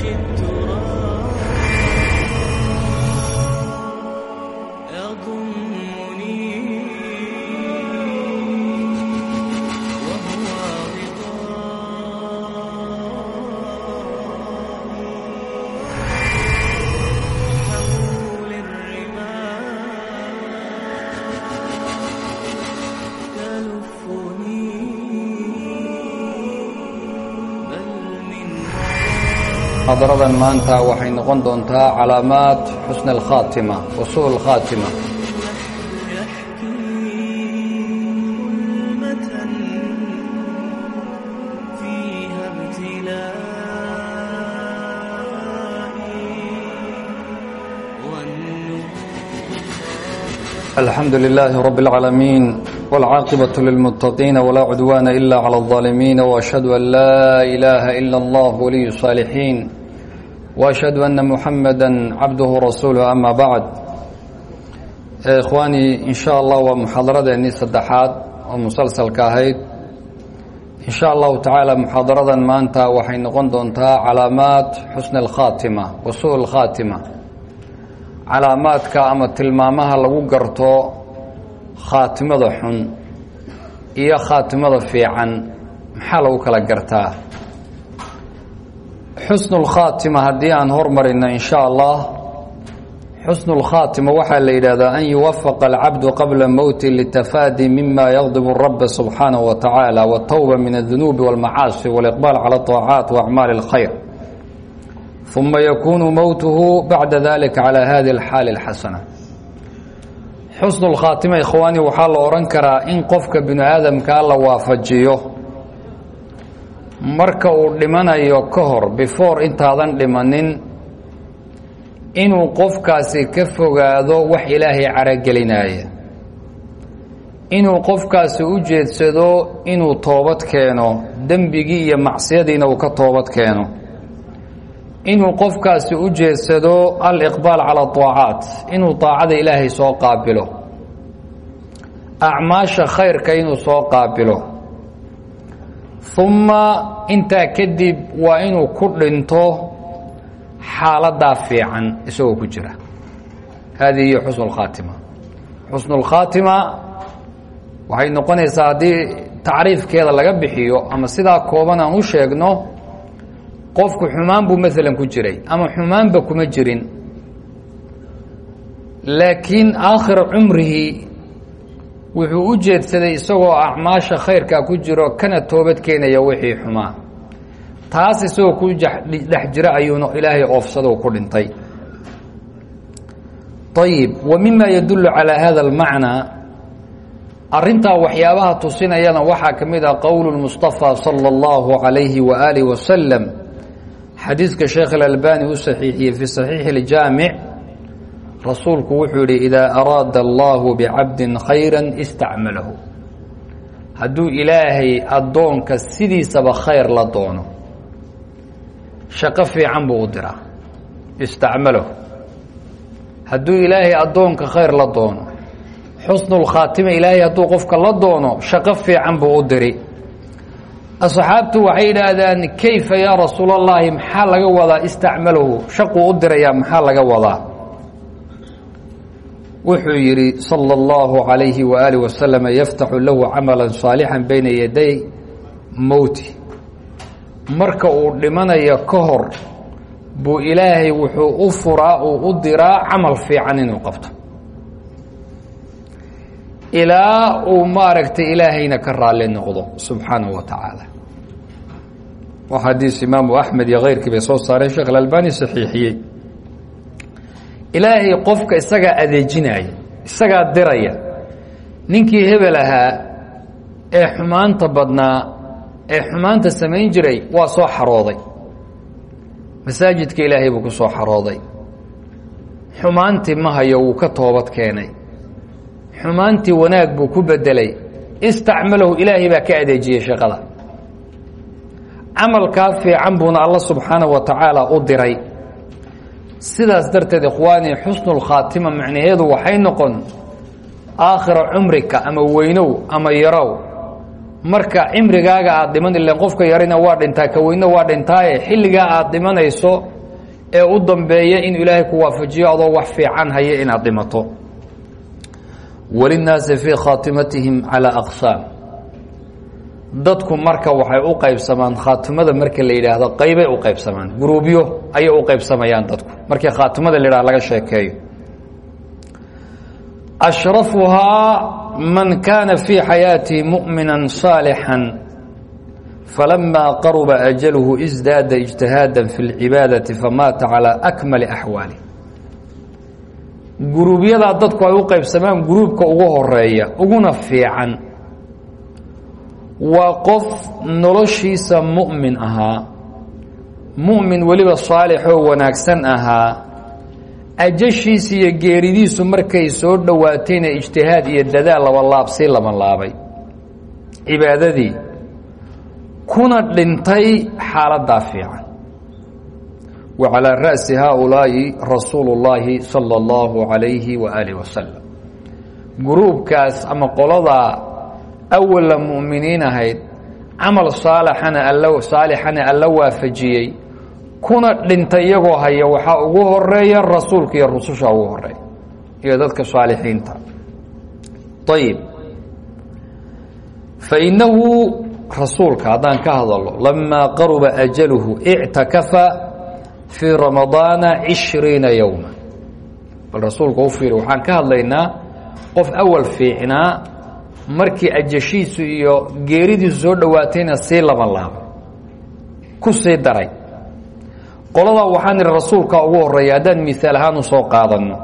شئت muxaadaradan maanta waxay noqon doontaa calaamaat xusn اlkhaatima wa su اlkhaatima الحمد لله رب العالمين والعاقبة للمتقين ولا عدوان إلا على الظالمين وأشهد أن لا إله إلا الله ولي الصالحين وأشهد أن محمدا عبده ورسوله أما بعد إخواني إن شاء الله ومحاضرة saddexaad oo musalsalka ahayd in sha allahu tacaala muxaadaradan maanta waxay noqon doontaa calaamaat xusni اlkhaatima wa su اlkhaatima calaamaadka ama tilmaamaha lagu garto khaatimada xun iyo khaatimada fiican maxaa lagu kala gartaa xusnulkhaatima haddii aan hormarino in shaa allah xusnulkhaatima waxaa la yidhaahdaa an yuwafaqa alcabdu qabla mowti litafaadi mima yaqdibu raba subxaanahu wa tacaala watowba min adunuubi walmacaasi waliqbaal cala aacaat waacmaali alkhayr. Uma yakuunu mowtuhu bacda dalika calaa hadi alxaali alxasana. Xusnulkhaatima ikhwaani waxaa la odhan karaa in qofka binu aadamkaa la waafajiyo marka uu dhimanayo ka hor before intaadan dhimanin inuu qofkaasi ka fogaado wax ilaahay caragelinaya inuu qofkaasi u jeedsado inuu toobad keeno dembigii iyo macsiyadiina uu ka toobad keeno. Inuu qofkaasi u jeedsado aliqbaal cala طaacaat inuu طaacada ilaahay soo qaabilo. Acmaasha khayrka inuu soo qaabilo uma intaa kadib waa inuu ku dhinto xaaladaa fiican isagoo ku jira. Hadihi hiyo xusnu اlkhaatima xusnu اlkhaatima waxay noqonaysaa haddii tacriifkeeda laga bixiyo ama sidaa kooban aan u sheegno qofku xumaan buu maalan ku jiray ama xumaanba kuma jirin. Laakiin aakhira cumrihi wuxuu u jeedsaday isagoo acmaasha khayrkaa ku jiro kana toobad keenaya wixii xumaa taas isagoo ku dhex jira ayuuna ilaahay oofsado ku dhintay. Ayib wa mima yadullu calaa hada almacnaa arrintaa waxyaabaha tusinayana waxaa ka mid ah qowlu lmustafa sala allahu calayhi wa aalih wasalam xadiidka sheekh alalbani u saxiixiyey fi saxiixi اljaamic rasuulku wuxuu yihi idaa araada allahu bicabdin khayra istacmalahu. Hadduu ilaahay addoonka sidiisaba khayr la doono shaqo fiican buu u diraa. Istacmalahu. Hadduu ilaahay addoonka khayr la doono xusnu lkhaatima ilaahay hadduu qofka la doono shaqo fiican buu u diri. Asxaabtu waxay yidhaahdaan kayfa yaa rasuul اllahi maxaa laga wadaa? Istacmalahu. Shaquu u dirayaa maxaa laga wadaa wuxuu yidhi salى اllahu عalayhi waaalih wasalam yaftaxu lahu camala صaalixا bayna yaday mowti marka uu dhimanayo ka hor buu ilaahay wuxuu u furaa uu u diraa camal fiican inuu qabto ilaa uu maaragtay ilaahayna ka raali noqdo subxaanaه wa tacaala waa xadiis imaamu axmed iyo keyrkii bay soo saareen sheekh alalbani saxiixiyey ilaahay qofka isagaa adeejinaya isagaa diraya ninkii hebel ahaa ee xumaanta badnaa ee xumaanta samayn jiray waa soo xarooday. Masaajidka ilaahay buu ku soo xarooday. Xumaantii ma hayo wuu ka toobad keenay. Xumaantii wanaag buu ku bedelay istacmalahu ilaahay baa ka adeejiyey shaqada. Camalkaa fiican buuna alla subxaanaه wa tacaala u diray sidaas darteed ikhwaani xusnu lkhaatima macnaheedu waxay noqon aakhira cumrika ama weynow ama yarow. Marka cimrigaaga aad dhiman ilen qofka yarina waa dhintaa ka weyna waa dhintaaye xilligaa aad dhimanayso ee u dambeeya in ilaahay ku waafajiyo adoo wax fiican haya inaad dhimato. Walinnaasi fii khaatimatihim calaa aqsaam dadku marka waxay u qaybsamaan khaatimada marka la yidhaahdo qaybay u qaybsamaan. Guruubyo ayay u qaybsamayaan dadku. Markii khaatimada la yidhaha laga sheekeeyo. Ashrafuhaa man kaana fii xayaatihi mu'mina saalixan falamaa qaruba ajaluhu isdaada ijtihaada fi اlcibaadati famaata calaa akmali axwaali. Guruubyadaa dadku ay u qaybsamaan guruubka ugu horreeya uguna fiican waa qof noloshiisa mu'min ahaa. Mu'min weliba saalixoo wanaagsan ahaa. Ajashiisa iyo geeridiisu markay soo dhowaatayna ijtihaad iyo dadaal labalaab sii labanlaabay cibaadadii kuna dhintay xaaladdaa fiican. Wa calaa ra'si haaulaa'i rasuulu اllaahi sala اllahu calayhi wa aalih wasalam guruubkaas ama qoladaa awala mu'miniin ahayd camal saalixana alla saalixana alla waafajiyey kuna dhintay iyagoo haya waxaa ugu horreeya rasuulka iyo rususha ugu horreeya iyo dadka saalixiinta ayib fainahu rasuulka haddaan ka hadalo lamaa qaruba ajaluhu ictakafa fii ramadaana cishriina yowma bal rasuulka u fiiri waxaan ka hadlaynaa qof awal fiicnaa markii ajashiisu iyo geeridiisu soo dhowaatayna sii laban laabay ku sii daray. Qoladaa waxaan idhi rasuulka ugu horreeya haddaan miaal ahaan u soo qaadanno.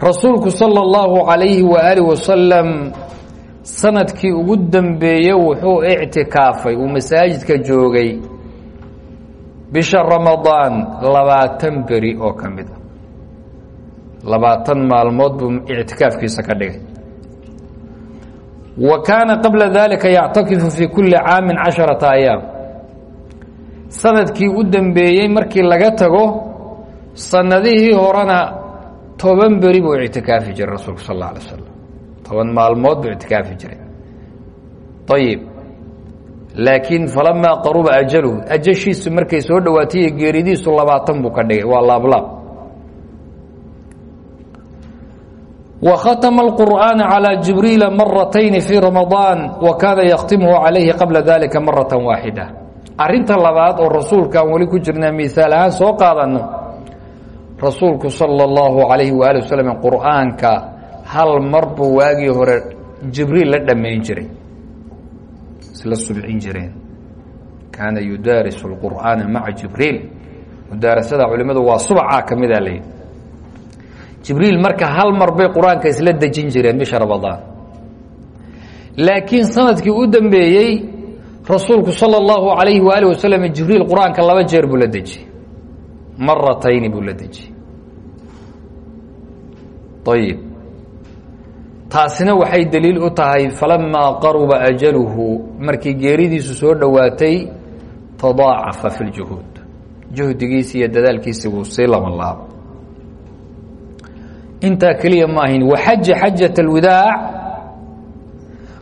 Rasuulku sala allahu calayhi waaalih wasalam sannadkii ugu dambeeye wuxuu ictikaafay uu masaajidka joogay bisha ramadaan labaatan beri oo ka mid a labaatan maalmood buu ictikaafkiisa ka dhigay wa kaana qabla dalika yactakifu fii kulli caamin casharata ayaam. Sanadkii u dambeeyey markii laga tago sanadihii horena toban beri buu ictikaafi jiray rasuulku sal alla alay slam toban maalmood buu ictikaafi jiray. Ayib laakiin falamaa qaruba ajaluhu ajashiisu markay soo dhowaatay geeridiisu labaatan buu ka dhigay waa laablaab wa khatama alqur'aana calى jibriila maratayni fii ramadaan wa kaana yakhtimuhu calayhi qabla dalika marata waaxida arrinta labaad oo rasuulkaan weli ku jirnaa miaal ahaan soo qaadanno rasuulku sala اllahu calayhi waali wasalam qur'aanka hal mar buu waagii hore jibriil la dhammayn jiray isla subcin jireen kaana yudaarisu اlqur'aana maca jibriil mudaarasada culimmadu waa subcaa ka mida layidhi jibriil marka hal mar bay qur'aanka isla dejin jireen bisha ramadaan. Laakiin sannadkii u dambeeyey rasuulku salى اllahu alayhi waali wasalam jibriil qur'aanka laba jeer buu la dejiyey maratayni buu la dejiyey ayib taasina waxay daliil u tahay falamaa qaruba ajaluhu markii geeridiisu soo dhowaatay tadaacafa fi ljuhuud juhdigiisi iyo dadaalkiisi wuu sii laban laaba intaa keliya ma ahayn. Waxaja xajat alwadaac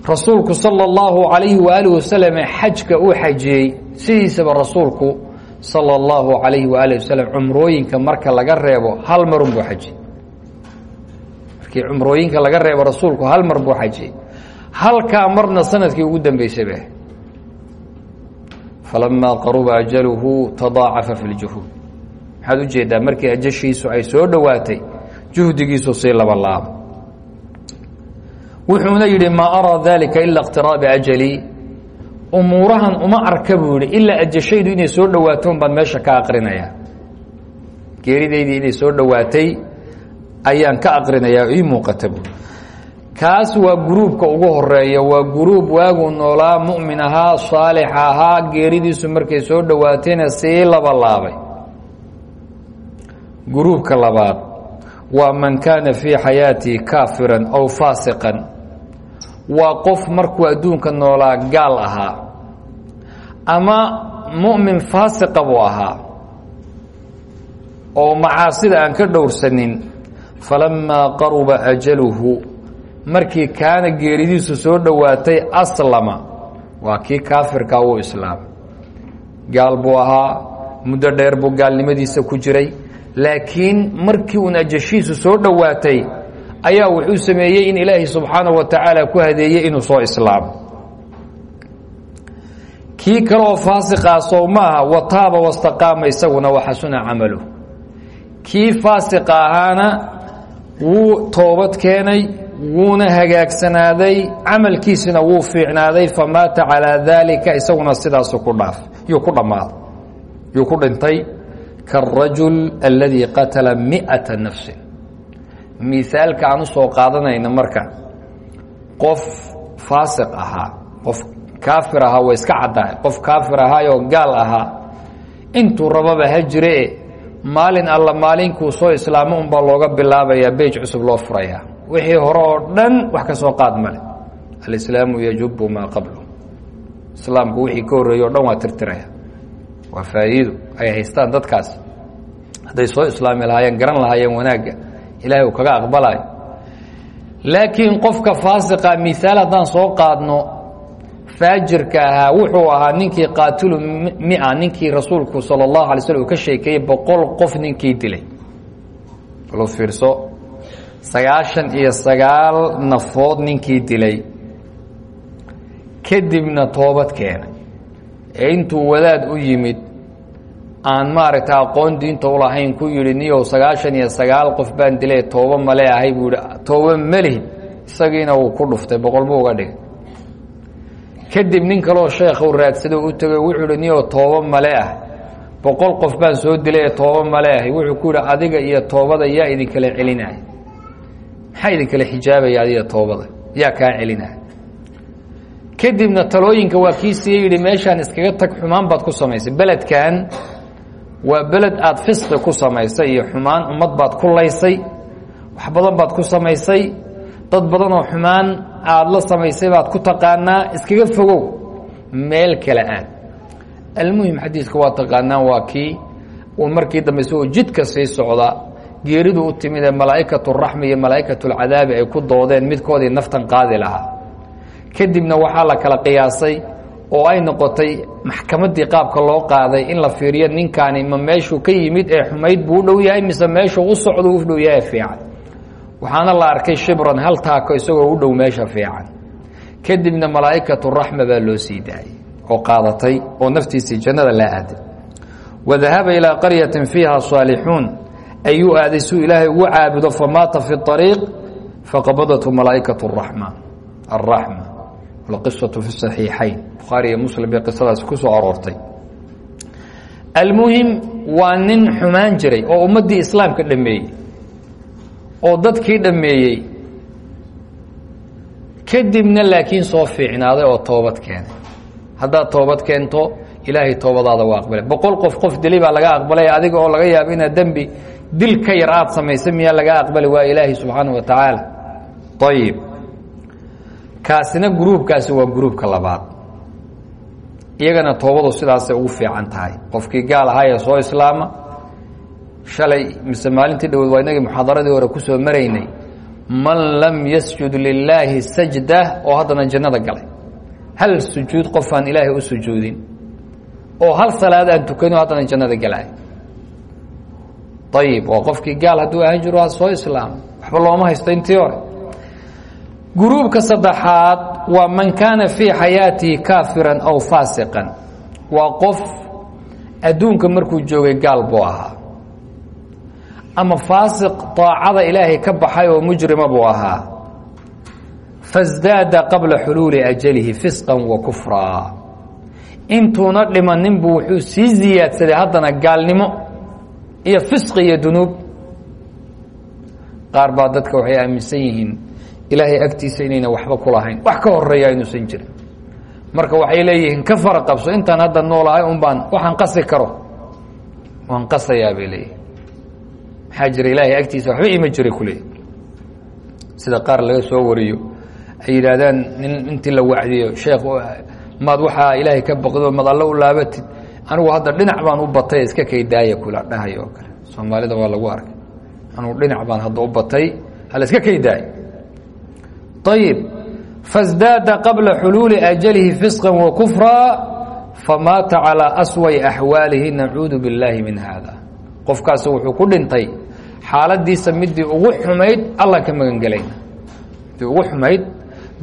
rasuulku sala اllahu alayhi waaalih wasalam xajka uu xajiyey sidiisaba rasuulku sala اllahu alayhi waaalih wasalam cumrooyinka marka laga reebo hal marun buu xajiyey. Markii cumrooyinka laga reebo rasuulku hal mar buu xajiyey. Halkaa marna sannadkii ugu dambeysay ba falamaa qaruba ajaluhu tadaacafa fi ljuhuud maxaad u jeedaa markii ajashiisu ay soo dhowaatay juhdigiisu sii labalaaba wuxuuna yidhi maa araa dalika ila اqtiraabi ajali. Umuurahan uma arka buu yihi ilaa ajashaydu inay soo dhowaato un baan meesha ka aqrinaya. Geeridaydii inay soo dhowaatay ayaan ka aqrinayaa ii muuqata kaas waa guruubka ugu horreeya waa guruub waaguu noolaa mu'min ahaa saalix ahaa geeridiisu markay soo dhowaatayna sii labalaabay guruubka labaad waa man kaana fii xayaatii kaafiran aw faasiqan waa qof markuu adduunka noolaa gaal ahaa ama mu'min faasiqa buu ahaa oo macaasida aan ka dhowrsanin falamaa qaruba ajaluhu markii kaana geeridiisu soo dhowaatay aslama waa kii kaafirkaa wuu islaamay gaal buu ahaa muddo dheer buu gaalnimadiisa ku jiray laakiin markii uun ajashiisu soo dhowaatay ayaa wuxuu sameeyey in ilaahay subxaanaه wa tacaala ku hadeeyey inuu soo islaamo. Kii kaleoo faasiqaa sow maaha wataaba wastaqaama isaguna waxasuna camalu kii faasiqa ahaana wuu toobad keenay wuuna hagaagsanaaday camalkiisina wuu fiicnaaday famaata calaa daalika isaguna sidaasu ku dhaaf yuu ku dhammaaday yuu ku dhintay kaarajul aladii qatala miata nafsin miaalka aan u soo qaadanayna marka qof faasiq ahaa qof kaafir ahaa way iska caddahay qof kaafir ahaayoo gaal ahaa intuu rababa ha jiree maalin alla maalinkuu soo islaamo unbaa looga bilaabayaa beyj cusub loo furayaa wixii hore oo dhan wax ka soo qaad male alislaamu yajubu maa qablu islaamku wixii ka horreeye o dhan waa tirtiraya waa faa'iido. Ay haystaan dadkaas. Hadday soo islaami lahaayeen garan lahaayeen wanaagga ilahay uu kaga aqbalayo laakiin qofka faasiqa miaal haddaan soo qaadno faajirka ahaa wuxuu ahaa ninkii qaatilu mia ninkii rasuulku sala allahu alay slm ka sheekeeyey boqol qof ninkii dilay. Lu fiirso sagaashan iyo sagaal nafood ninkii dilay. Kadibna toobad keenay ee intuu wadaad u yimid aan maaragta aqoon diinta ulahayn ku yidhi niyow sagaashan iyo sagaal qof baan dilay toobo male ahay buu yihi toobo melihid isagiina wuu ku dhuftay boqol buu uga dhigay. Kadib nin kaloo sheekhu raadsado u tegay wuxuu ihi niyow toobo male ah boqol qof baan soo dilay toobo male ahay wuxuu ku yidhi adiga iyo toobada yaa idinkala celinaya maxaa idinkala xijaabaya adiga toobada? Yaa kaa celinaya kadibna talooyinka waa kii siiye yidhi meeshaan iskaga tag xumaan baad ku samaysay. Beledkan waa beled aada fisqi ku samaysay iyo xumaan ummad baad ku laysay wax badan baad ku samaysay. Dad badan oo xumaan aada la samaysay baad ku taqaanaa. Iskaga fogow meel kale aad almuhim xadiiska waa taqaanaan waa kii uu markii dambe isagoo jidka sii socda geeridu u timid ee malaa'ikatu raxmi iyo malaa'ikatu lcadaabi ay ku doodeen midkoodii naftan qaadi lahaa kadibna waxaa la kala qiyaasay oo ay noqotay maxkamaddii qaabka loo qaaday in la fiiriyo ninkaani ma meeshuu ka yimid ee xumayd buu dhow yahay mise meeshuu u socdo u dhow yahay fiican. Waxaana la arkay shibran hal taako isagoo u dhow meesha fiican. Kadibna malaa'ikatu raxma baa loo sii daayey oo qaadatay oo naftiisii jannada laa aaday. Wadahaba ilaa qaryatin fiiha saalixuun. Ayuu aaday suu ilaahay ugu caabudo famaata fi ariiq faqabadathu malaa'ikatu raxma. Araxma alqisatu fi saxiixayn. Bukhaari iyo muslim bay qisadaasi ku soo aroortay. Almuhim waa nin xumaan jiray oo ummaddii islaamka dhameeyey oo dadkii dhammeeyey kadibna laakiin soo fiicnaaday oo toobad keenay. Haddaad toobad keento ilaahay toobadaada waa aqbalay. Boqol qof qof dili baa laga aqbalay adiga oo laga yaabo inaad dembi dil ka yar aad samaysa miyaa laga aqbali waa ilaahay subxaana wa tacaala. Ayib kaasina gruubkaasi waa gruubka labaad. Iyagana toobadu sidaasay ugu fiican tahay. Qofkii gaal ahaa ee soo islaama shalay mise maalintii dhawood waa inagii muxaadaradii hore ku soo maraynay man lam yasjud lilaahi sajda oo haddana jannada galay. Hal sujuud qofaan ilaahay u sujuudin oo hal salaad aan tukanin oo haddana jannada galay. Ayib waa qofkii gaal hadduu ahaan jiro soo islaama waxba looma haysto intii hore gruubka saddexaad waa man kaana fii xayaatihi kaafiran aw faasiqan. Waa qof adduunka markuu joogay gaal buu ahaa. Ama faasiq daacada ilaahay ka baxay oo mujrima buu ahaa. Fasdaada qabla xuluuli ajalihi fisqan wa kufraa intuuna dhimanin buu wuxuu sii ziyaadsaday haddana gaalnimo iyo fisqi iyo dunuub. Qaar baa dadka waxay aaminsan yihiin ilaahay agtiisa inayna waxba ku lahayn. Wax ka horreeya inuusan jirin. Marka waxay leeyihiin ka fara qabso intaan hadda noolahay un baan waxaan qasi karo. Waan qasayaa bay leeyihiin maxaa jira ilaahay agtiisa waxba ima jira kuleey sida qaar laga soo wariyo ay yidhaahdaan nin intii la wacdiyo sheekh maad waxaa ilaahay ka baqdo maad alle u laabatid anigu hadda dhinac baan u batay iska kaydaaya kula dhahay oo kale. Soomaalida waa lagu arkay. Anugu dhinac baan hadda u batay hala iska kaydaayo ayib fasdaada qabla xuluuli ajalihi fisqa wa kufra famaata calىa asway axwaalihi nacuudu biاllaahi min hada qofkaas wuxuu ku dhintay xaaladiisa midii ugu xumayd allan ka magan gelayna midii ugu xumayd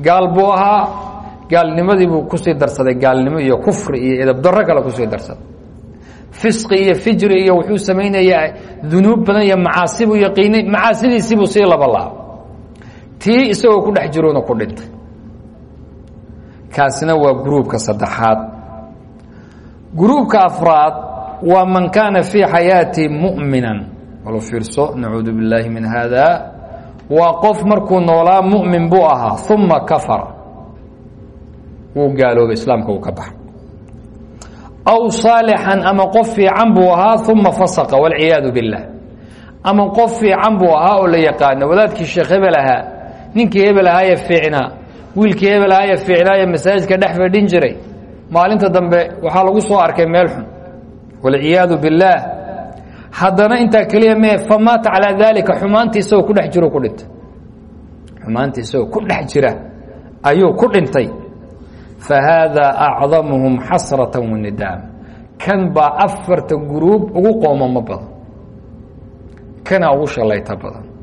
gaal buu ahaa gaalnimadii buu ku sii darsaday gaalnimo iyo kufri iyo edabdaro kale ku sii darsaday fisqi iyo fijri iyo wuxuu samaynayaa dunuub badan iyo macaasi buu yaqiinay macaasidiisiibuu sii laba laabo tii isagoo ku dhex jiroona ku dhintay. Kaasina waa gruubka saddexaad. Gruubka afraad waa man kaana fii xayaati mu'minan. Walo fiirso nacuudu billaahi min haada. Waa qof markuu noolaa mu'min buu ahaa uma kafara wuu gaaloobay islaamka ka baxay. Aw saalixan ama qof fiican buu ahaa uma fasaqa walciyaadu biاllah ama qof fiican buu ahaa la yaqaano wadaadkii sheekh hebel ninkii hebel ahaaye fiicnaa wiilkii hebel ahaaye fiicnaaye masaajidka dhex fadhin jiray maalinta dambe waxaa lagu soo arkay meel xun. Walciyaadu biاllaah haddana intaa keliya mee famaata calaa daalika xumaantii isagoo ku dhex jiro ku dhintay. Xumaantii isagoo ku dhex jira ayuu ku dhintay. Fa haadaa acdamuhum xasrata wanidaam kan baa afarta guruub ugu qoomamo badan. Kana ugu shalayta badan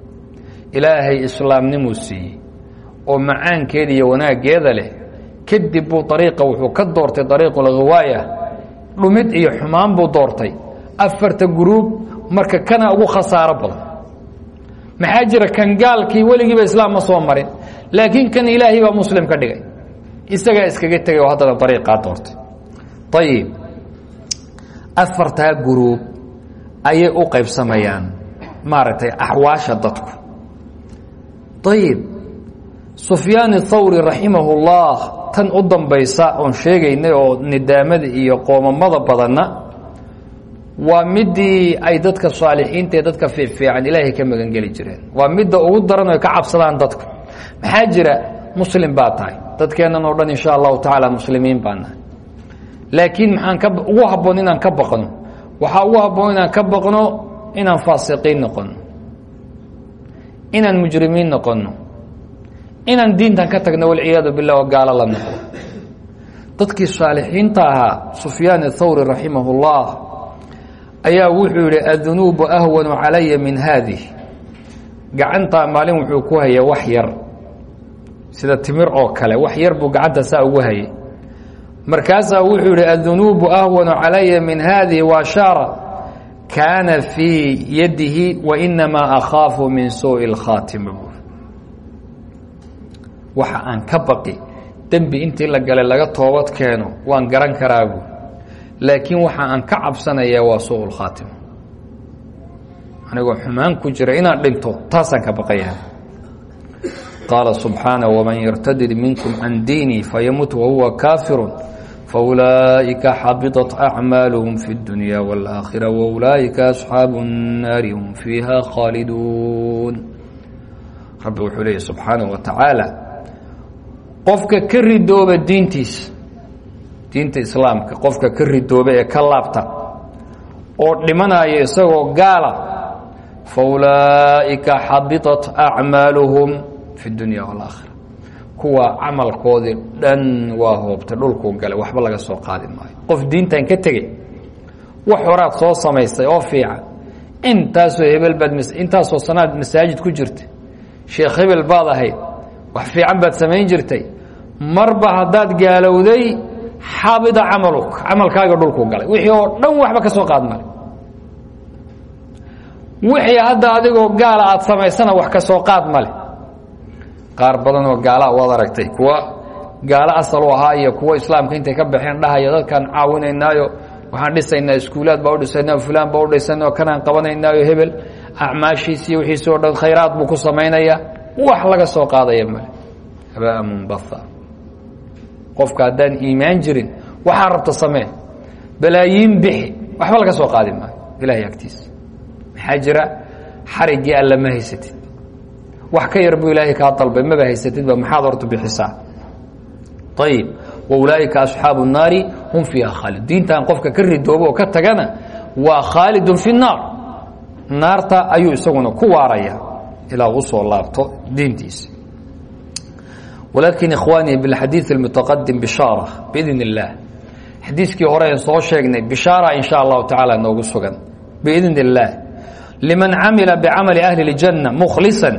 ilaahay islaamnimuu siiyey oo macaankeeda iyo wanaaggeeda leh kadib buu ariiqa wuxuu ka doortay ariiqulghawaaya dhumid iyo xumaan buu doortay. Afarta guruub marka kana ugu khasaaro badan. Maxaa jira kan gaalkii weligiiba islaam ma soo marin laakiin kan ilaahay baa muslim ka dhigay. Isagaa iskaga tegay oo haddana ariiqaa doortay. Ayib afartaa guruub ayay u qaybsamayaan maaragtay axwaasha dadku ayib sufyaan اthawri raximah اllah tan u dambaysa oon sheegaynay oo nidaamada iyo qoomamada badanna waa midii ay dadka saalixiinta ee dadka fiicfiican ilaahay ka magan geli jireen. Waa midda ugu daran oy ka cabsadaan dadka. Maxaa jira? Muslim baa tahay. Dadkeennan oo dhan insha allahu tacaala muslimiin baa nahay. Laakiin maxaan ka ugu habboon inaan ka baqno waxaa ugu habboon inaan ka baqno inaan faasiqiin noqono inaan mujrimiin noqono inaan diintan ka tagno walciyaadu billah oo gaalo la noqdo dadkii saalixiinta ahaa sufyaan athawri raximah اllah ayaa wuxuu yihi adunuubu ahwanu calaya min haadih. Gacantaa maalin wuxuu ku hayay wax yar. Sida timir oo kale wax yar buu gacanta saa ugu hayay. Markaasaa wuxuu yihi adunuubu ahwanu calaya min haadihi waashaara kaana fii yadihi wainamaa akhaafu min suui اkhaatima buur waxa aan ka baqi dembi intii la gale laga toobad keeno waan garan karaa buur laakiin waxa aan ka cabsanayaa waa suu اkhaatima anigoo xumaan ku jira inaan dhinto taasaan ka baqaya qaala subxaana wman yrtadid minkum can diinii fayamut wahuwa kaafiru faulaa'ika xabiطat acmaaluhum fi اdunya wاlآakhira waulaa'ika asxaabu الnaari hum fiiha khaaliduun rabbi wuxuu leeyahy subxaanaه wa tacaala qofka ka ridooba diintiisa diinta islaamka qofka ka ridooba ee ka laabta oo dhimanaya isagoo gaala faulaa'ika xabiطat acmaaluhum fi dunya wاlaakhira kuwa camalkoodii dhan waa hoobtay dhulkuu galay waxba laga soo qaadi maayo. Qof diintan ka tegey wax horaad soo samaystay oo fiican intaasoo hebel baad intaasoo sanaad masaajid ku jirtay sheekh hebel baad ahayd wax fiican baad samayn jirtay marba haddaad gaalowday xabida camaluk camalkaaga dhulkuu galay. Wixii oo dhan waxba ka soo qaad male wixii hadda adigoo gaala aad samaysana wax ka soo qaad male qaar badan oo gaalaa waad aragtay. Kuwa gaalo asal u iyo kuwa islaamka intay ka baxeen dhahaya dadkaan caawinaynaayo waxaan dhisaynaa iskuulaad baa udhisanaa fulaan baa udhisanao kanaan qabanaynaayo hebel acmaashiisi iyo wixiisi o dhan khayraad buu ku samaynaya. Wax laga soo qaadaya male. Habaa munbatha. Qofka haddaan iimaan jirin waxaa rabta samee. Balaayiin bixi. Waxba laga soo qaadi maayo. Ilahay agtiisa maxaa jira? Xariggii alla ma haysatid wax ka yar buu ilaahay kaa dalbay maba haysatidba maxaad horta bixisaa ayib waulaaئika asxaabu الnaari hum fiiha khaalid diintan qofka ka ridooba oo ka tagana waa khaalidun fi الnaar naarta ayuu isaguna ku waaraya ilaa u soo laabto diintiisa walaakin ikhwaanii bilxadiid اlmutaqadim bishaara biidn اllah xadiiskii hore en soo sheegnay bishaara in sha allahu tacaala noogu sugan biidn اllah liman camila bicamali ahli اljanna mukhlisan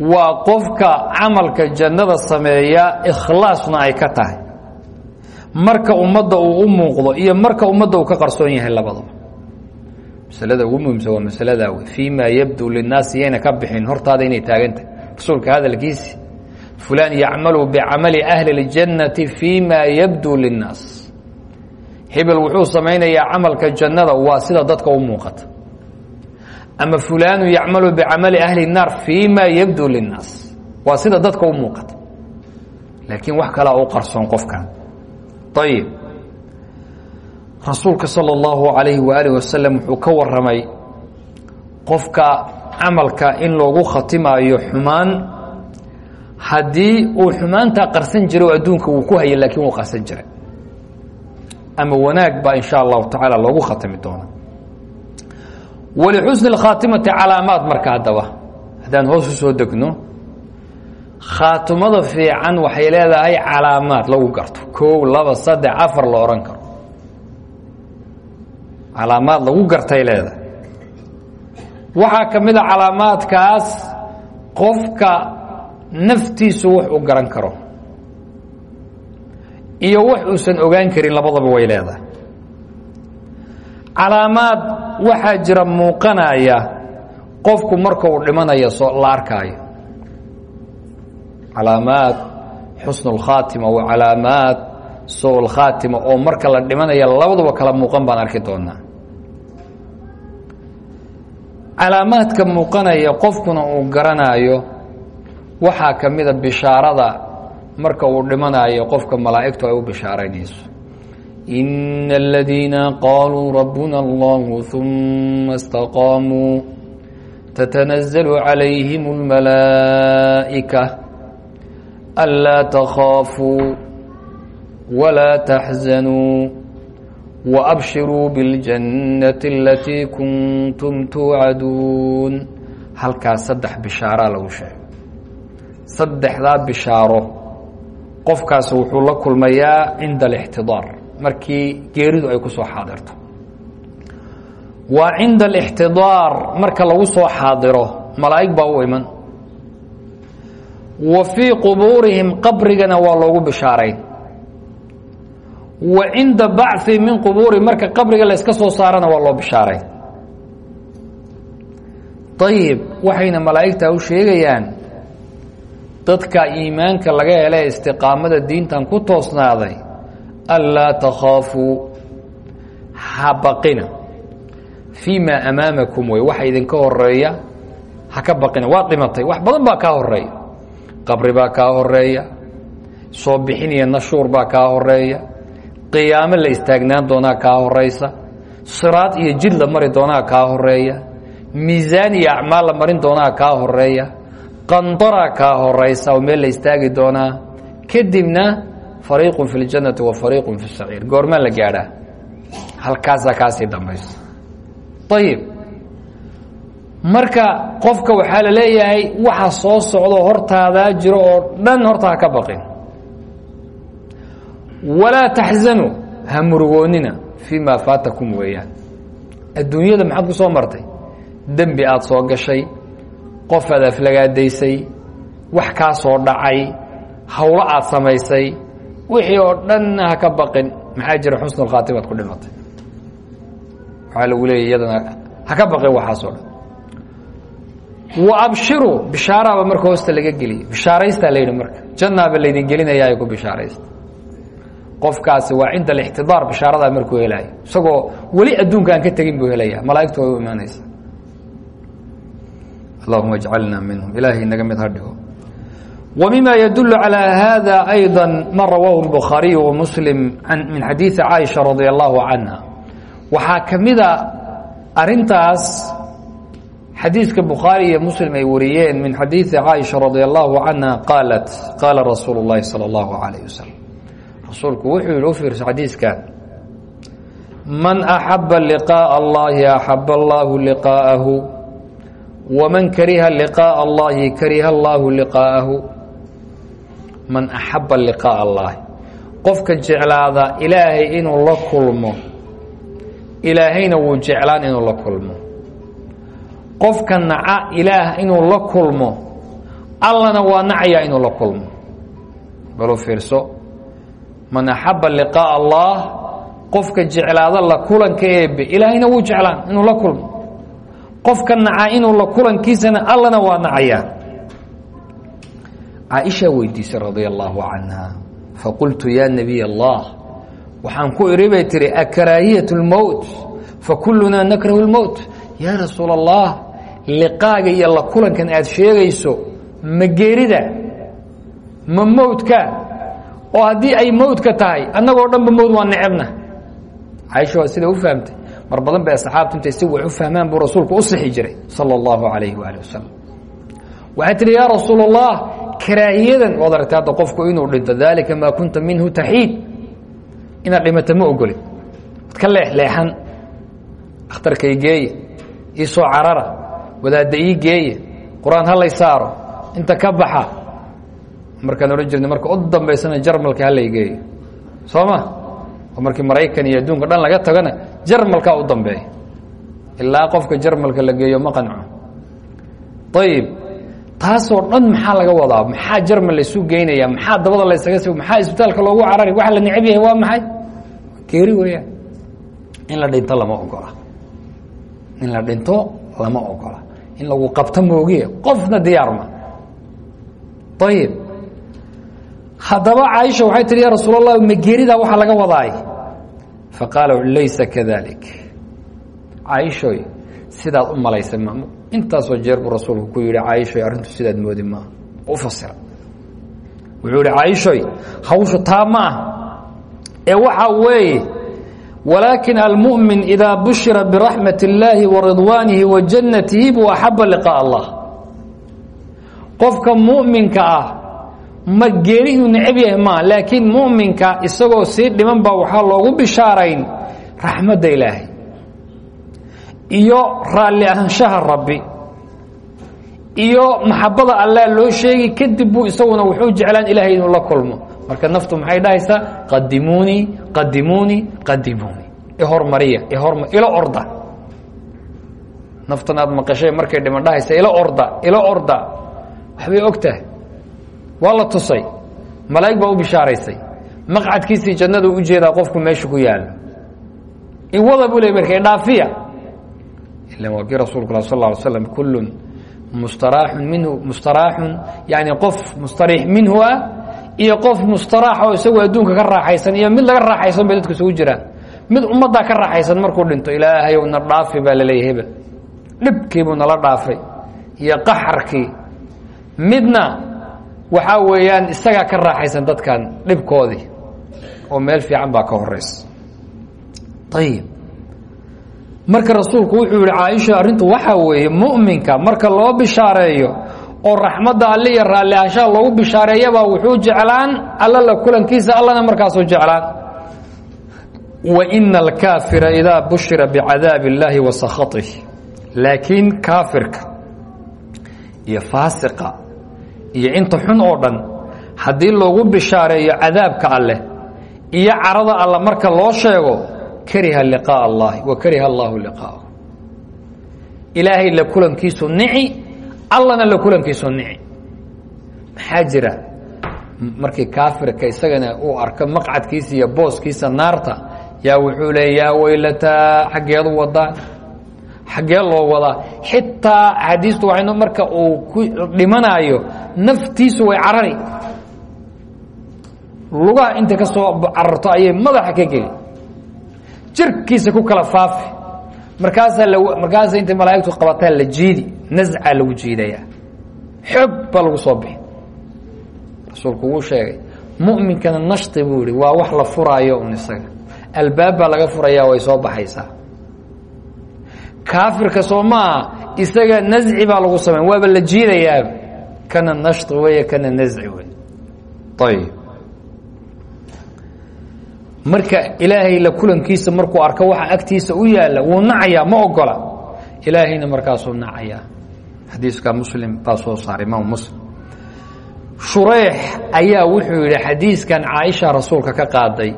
waa qofka camalka jannada sameeya ikhlaasna ay ka tahay. Marka ummadda uu u muuqdo iyo marka ummadda uu ka qarsoon yahay labadaba. Masalada ugu muhimsan waa masaladaa wey fii ma yabdu linnaasi yayna ka bixin. Hortaada inay taagantahay rasuulka hadalkiisi fulaan yacmalu bicamali ahli اljannati fii ma yabdu linnaas. Hebel wuxuu samaynayaa camalka jannada. Waa sida dadka u muuqata ama fulaanu yacmalu bicamali ahli الnaar fii ma yabdu linnaas waa sida dadka u muuqata laakiin wax kalaa u qarsoon qofkan ayib rasuulka salى اllahu alayhi waaalih wasalam wuxuu ka waramay qofka camalka in loogu khatimaayo xumaan haddii uu xumaantaa qarsan jiray oo adduunka uu ku hayay laakiin uu qarsan jiray ama wanaag baa in sha allahu tacaala loogu khatimi doona walixusni اkhaatimati calaamaad marka haddaba haddaan hoos u soo degno khaatimada fiican waxay leedahay calaamaad lagu garto kow laba saddex afar la odhan karo calaamaad lagu gartay leedahay waxaa ka mid qofka naftiisu wax uu garan karo iyo wax uusan ogaan karin labadaba way leedahay calaamaad waxaa jira muuqanaya qofku marka uu dhimanayo soo la arkaayo. Calaamaad xusnu اlkhaatima wa calaamaad soo lkhaatima oo marka la dhimanaya labaduba kala muuqan baan arki doonaa. Calaamaadka muuqanaya qofkuna uu garanaayo waxaa ka mida bishaarada marka uu dhimanayo qofka malaa'igtu ay u bishaaraynayso إن الذين قالوا ربنا الله ثم استقاموا تتنزل عليهم الملائكة ألا تخافوا ولا تحزنوا وأبشروا بالجنة التي كنتم توعدون halkaa saddex bishaaraa lagu sheegay saddexdaa bishaaro قفكاس wuxuu la kulmayaa عند الاحتضار markii geeridu ay ku soo xaadirto. Waa cinda alixtidaar marka lagu soo xaadiro malaa'ig baa u iman wa fii qubuurihim qabrigana waa loogu bishaarayn wa cinda bacثi min qubuuri marka qabriga la yska soo saarana waa loo bishaaray. Ayib waxayna malaa'igtaa u sheegayaan dadka iimaanka laga hele istiqaamada diintan ku toosnaaday anlaa takhaafuu ha baqina fii maa amaamakum wey waxa idinka horreeya ha ka baqina waad dhimatay wax badan baa kaa horreeya qabri baa kaa horreeya soo bixin iyo nashuur baa kaa horreeya qiyaamo la istaagnaan doonaa kaa horeysa siraad iyo jid la mari doonaa kaa horreeya miisaan iyo acmaal la marin doonaa kaa horreeya qandaraa kaa horeysa oo meel la istaagi doonaa kadibna fariiqun fi ljannati wa fariiqun fi saciir goormaa la gaadhaa. Halkaasaa kaasii dambaysa ayib marka qofka waxaa la leeyahay waxa soo socdo hortaadaa jiro oo dhan horta ha ka baqin. Walaa taxzanuu ha murugoonina fii maa faatakum weeyaan. Adduunyada maxaad ku soo martay? Dembi aada soo gashay qof aad aflagaadaysay wax kaa soo dhacay hawlo aad samaysay wixii oo dhanna ha ka baqin. Maxaa jira xusnu lkhaatimaad ku dhimatay? Waxaa lagu leeyay iyadana ha ka baqin waxaasoo dhan. Wa abshiru bishaaraaba marka hoosta laga geliyay. Bishaaraystaa la yidhi marka jannaaba laydin gelinayaayo ku bishaaraysta qofkaasi waa cinda alixtidaar bishaaradaa markuu helaayo isagoo weli adduunka aan ka tegin buu helaya. Malaa'igtu way u imaanaysa allahuma اjcalna minhum. Ilaahay naga mid ha dhigo ومما يدل على هذا أيضا ما رواه البخاري ومسلم من حديث عائشة رضي الله عنها waxaa ka mida arintaas xadiiثka bukhaarي iyo msلم ay wariyeen min xadiiثi caaئiشha رadي الlaه عanهa qaalat qaala rasuul الlahi salى الlaه عalيه waسلم rasuulku wuxuu yihi u fiirso xadiiskan man أxaba لقاء الlahi أxab الlah لقاءahu وman kariha لقاء الlahi kariha الlah لقاءahu man axaba liqaaءa اllahi qofka jeclaada ilaahay inuu la kulmo ilaahayna wuu jeclaan inuu la kulmo qofka naca ilaah inuu la kulmo allana waa nacayaa inuu la kulmo balu fiirso man axaba liqaaءa allah qofka jeclaada la kulanka eebe ilaahayna wuu jeclaan inuu la kulmo qofka naca inuu la kulankiisana allana waa nacayaa caaishaa weydiisay radia allaahu canha faqultu yaa nebiy allah waxaan ku idhi bay tihi akaraahiyat اlmowt fakulunaa nakrahu اlmowt yaa rasuul allah liqaaga iyo la kulankan aad sheegayso ma geerida ma mowdka oo haddii ay mowdka tahay annagoo dhanba mowd waa necebna. Caaisha waa sida u fahamtay. Mar badan bay asxaabtu intay si wax u fahmaan buu rasuulku u jiray sala allahu calayhi waali wasalam waxay tihi yaa rasuul allah karaahiyadan waad aragtay hadda qofku inuu dhinto daalika maa kunta minhu taxiid. Inaad dhimata ma ogolid ad ka leexleexan akhtarkay geeye ii soo carara wadaadda ii geeye qur'aan halay saaro inta ka baxa. Markaan odhan jirnay marka u dambaysana jarmalka halay geeyo soo ma? Oo markii maraykan iyo adduunka dhan laga tagana jarmalkaa u dambeeya. Ilaa qofka jarmalka la geeyo ma qanco. Ayib taasoo dhan maxaa laga wadaa? Maxaa jarmal laysu geynaya maxaa dabada laysaga maxaa isbitaalka loogu carari? Waxa la necab yahay waa maxay? Geeri weeyaan. In la dhinto lama ogola. In la dhinto lama ogola. In lagu qabto moogiye. Qofna diyaarma ayib haddaba caaisha waxay tihi ya rasuul allah ma geeridaa laga wadaay faqaala laysa kadalik. Caaishoy sidaad u malaysay ma intaasoo jeer buu rasuulku ku yihi caaishoy arrintu sidaad moodi maaha. U fasira. Wuxuu yihi caaishoy hawshu taa ma ah. Ee waxaa weeye walaakin almu'min bushira biraxmat اllaahi wa ridwaanihi wa jannatihi buu axaba liqaaء allah. Qofka mu'minka ah ma geeri inuu necab yahay maa laakiin mu'minka isagoo sii dhiman baa waxaa loogu bishaarayn raxmadda ilaahay iyo raalli ahaanshaha rabbi iyo maxabada allaa loo sheegi kadib buu isaguna wuxuu jeclaan ilaahay inuu la kulmo. Marka naftu maxay dhahaysaa? Qadimuunii qadimuunii qadimuunii ihormariya ihorma ilo orda. Naftan aad maqashay markay dhiman dhahaysa ilo orda ilo orda. Waxbay og tahay waa la tusay. Malaa'ig baa u bishaaraysay. Maqcadkiisii jannadu u jeedaa qofku meesha ku yaalo. Iwada buu ley marka waa kii rasuulku sal alay slam kullun mustaraaxun minhu mustaraaxun yani qof mustariix minhu ah iyo qof mustaraax oo isagoo adduunka ka raaxaysan iyo mid laga raaxaysan bay dadku isugu jiraan. Mid ummaddaa ka raaxaysan markuu dhinto ilaahayow na dhaafi baa laleeyahy hebel dhibkiibuu nala dhaafay iyo qaxarkii. Midna waxaa weeyaan isagaa ka raaxaysan dadkan dhibkoodii oo meel fiican baa ka horeysa ayib marka rasuulku wuxuu yihi caaisha arrintu waxaa weeye mu'minka marka loo bishaareeyo oo raxmadda alle iyo raalli ahaanshaha loogu bishaareeyabaa wuxuu jeclaan alla la kulankiisa allana markaasuu jeclaan. Wa ina alkaafira idaa bushira bicadaabi اllaahi wa sakhatih laakiin kaafirka iyo faasiqa iyo inta xun oo dhan haddii loogu bishaareeyo cadaabka alleh iyo carada alle marka loo sheego kariha liqaaء اllahi wa kariha allahu liqaa'ahu ilaahay la kulankiisu nici allana la kulankiisu nici. Maxaa jira? Markii kaafirka isagana uu arko maqcadkiisa iyo booskiisa naarta yaa wuxuu leey yaa weylataa xaggeedu wadaan xaggee loo wadaa. Xitaa axaadiistu waxaynu marka uu ku dhimanaayo naftiisu way carari. Lugaha inta ka soo cararto ayay madaxa ka geli jirkiisa ku kala faafi markaasa intay malaa'igtu qabataa la jiidi nascaa lagu jiidayaa xoog baa lagu soo bixi. Rasuulku wuu sheegay mu'minkana nashti buu waa wax la furaayo un isaga. Laga furayaa way soo baxaysaa. Kaafirka soo maaha isaga nasci baa lagu samayn waaba la jiidayaaba kana nashti weeye kana nasci wey ayib marka ilaahay la kulankiisa markuu arko waxa agtiisa u yaalla wuu nacayaa ma ogola ilaahayna markaasuu nacayaa xadiiska muslim baa soo saaray imaam muslim. Shureex ayaa wuxuu yidhi xadiiskan caaisha rasuulka ka qaaday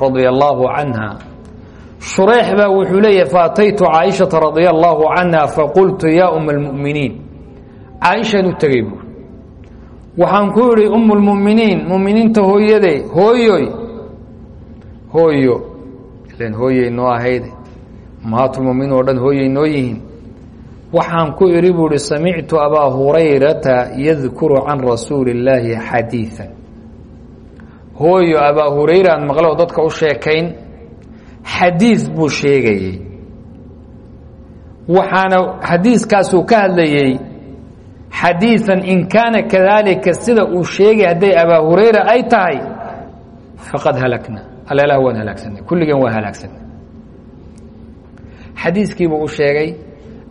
radia allaahu canha. Shureex baa wuxuu leeyahay faataytu caaishata radia allaahu canha faqultu yaa uma almu'miniin caaishaan u tegey buui waxaan ku idhi umu lmu'miniin muminiinta hooyade hooyoy hooyo ilan hooyey noo ahayde ummahaatulmuminiin oo dhan hooyey noo yihiin. Waxaan ku idhi buu ihi samictu abaa hurayrata yadkuru can rasuuli illaahi xadiian hooyo abaa hurayra aan maqle oo dadka u sheekayn xadiis buu sheegayey. Waxaana xadiiskaasuu ka hadlayey xadiian in kaana kadaalika sida uu sheegay hadday abaa hurayra ay tahay faqad halakna aleelaha waan halaagsanay kulligeen waan halaagsanay xadiiskiibuu u sheegay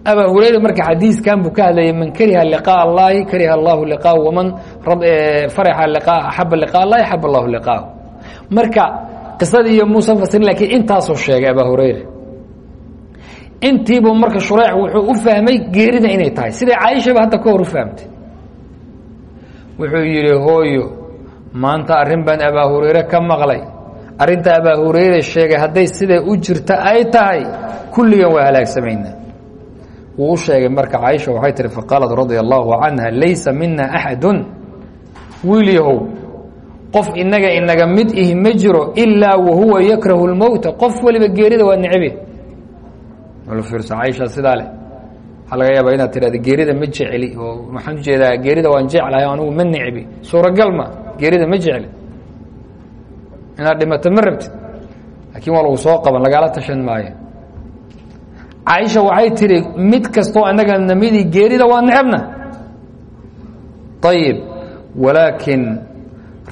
abaa hurayra marka xadiiskan buu ka hadlayay man kariha liqaa allahi kariha allahu liqaahu waman faraxa liqaa axaba liqaa allahi axab allahu liqaahu. Marka qisadii iyo muusan fasirin lakiin intaasuu sheegay abaa hurayra intiibuu marka shureex wuxuu u fahmay geerida inay tahay. Siday caaishaba hadda ka hor u fahamtay wuxuu yidhi hooyo maanta arrin baan abaa hurayre ka maqlay arrinta abaa hurayre sheegay hadday siday u jirta ay tahay. Kulligan waa halaagsamaynaa. Wuu u sheegay marka caaisha waxay tihi faqaalat radia allaahu canha laysa mina axadun. Wiil yahow qof inaga inaga mid ihi ma jiro ilaa wahuwa yakrahu lmowta qof waliba geerida waa necbe fiirso caaisha sidaa leh. Waxaa laga inaad tidhahda geerida ma jecli. Oo maxaan u jeedaa geerida waan jeclahay anigu ma necbi suuragal geerida ma jecli inaad dhimato ma rabtid laakiin waa lagu soo qaban lagaala tashan maayo caaisha waxay tidhi mid kastoo annaga namidii geerida waa necebna ayib walaakin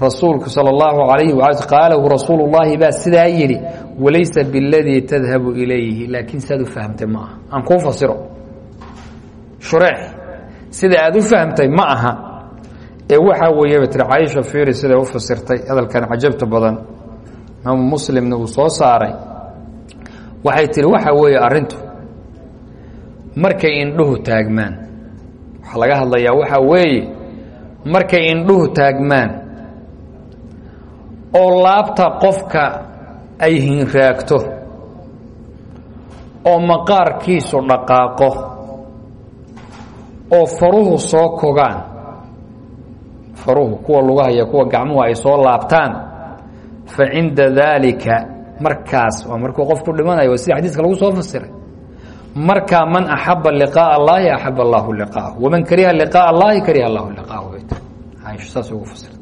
rasuulku salى اllahu alayhi waala qaalahu rasuulu اllahi baa sidaa yidhi walaysa biاladii tadhabu ilayhi laakiin siaad u fahamtay ma aha aan kuu fasiro shureex sida aad u fahamtay ma aha ee waxaa weeyaba tiri caaisha fiiri siday u fasirtay hadalkan cajabta badan. Imaamu muslimna uu soo saaray. Waxay tihi waxaa weeye arrintu markay indhuhu taagmaan. Waxaa laga hadlayaa waxaa weeye markay indhuhu taagmaan oo laabta qofka ay hinraagto oo maqaarkiisu dhaqaaqo oo faruhu soo kogaan faruhu kuwa lugahaya kuwa gacmuhu ay soo laabtaan fa cinda daalika markaas waa markuu qofku dhimanayo waa sida xadiiska lagu soo fasiray markaa man axaba liqaaءa اllahi axab allahu liqaahu waman kariha liqaaءa اllahi kariha allahu liqaahu bay tiri caaisha saas ugu fasirta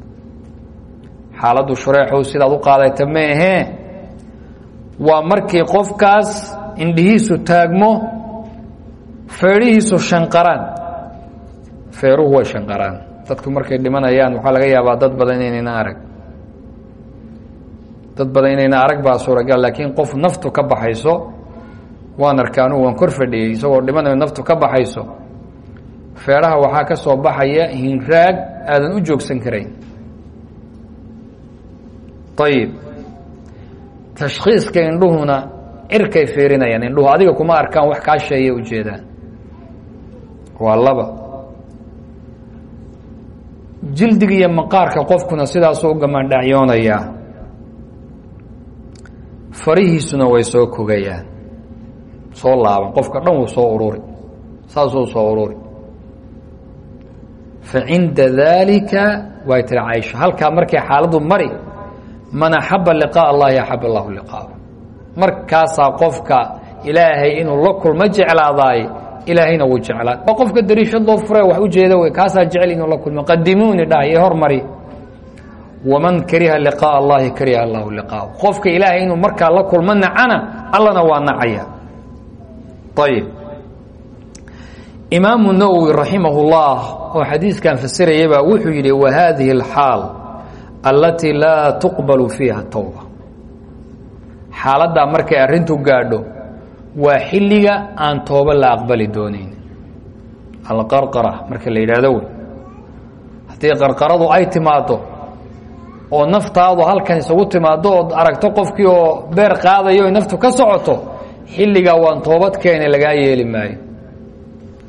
xaaladdu shureexow sidaad u qaadayta ma ahee waa markii qofkaas indhihiisu taagmo feedhihiisu shanqaraan feeruhu way shanqaraan dadku markay dhimanayaan waxaa laga yaabaa dad badan inaynayna arag. Dad badan inayna arag baa suuragal laakiin qof naftu ka baxayso waan arka anugu waan kor fadhiyey isagoo dhimanayo naftu ka baxayso feedhaha waxaa ka soo baxaya hinraag aadan u joogsan karayn. Ayib tashkhiiska indhuhuna cirkay fiirinayaan indhuhu adiga kuma arkaan wax kaa sheeya ujeedaan waa laba jildiga iyo maqaarka qofkuna sidaasuu u gamaandhacyoonayaa farihiisuna way soo kogayaan. Soo laaban. Qofka dhan wuu soo ururi saasuu soo ururi fa cinda daalika way tiri caaisha halkaa markay xaaladdu mari man axaba liqaaء اllahi axab allahu liqaahu. Markaasaa qofka ilaahay inuu la kulmo jeclaadaay ilaahayna wuu jeclaa ba qofka dariishad loo fure wax ujeeda wey kaasaa jecel inuu la kulmo qadimuuni dhah iyo hormari waman kariha liqaaء اllahi kariha allahu liqaahu qofka ilaahay inuu markaa la kulmo nacana allana waa nacaya ayib imaamu nawowi raximah اllah oo xadiiskan fasirayabaa wuxuu yidhi wa hadihi اlxaal allatii laa tuqbalu fiiha towba xaaladdaa markay arrintu gaadho waa xilliga aan toobo la aqbali doonayn. Alqarqara marka la yidhaahdo wey. Qarqaradu ay timaaddo oo naftaadu halkan isagu timaaddo ood aragto qofkii oo beer qaadayo naftu ka socoto xilligaa waan toobad keene lagaa yeeli maayo.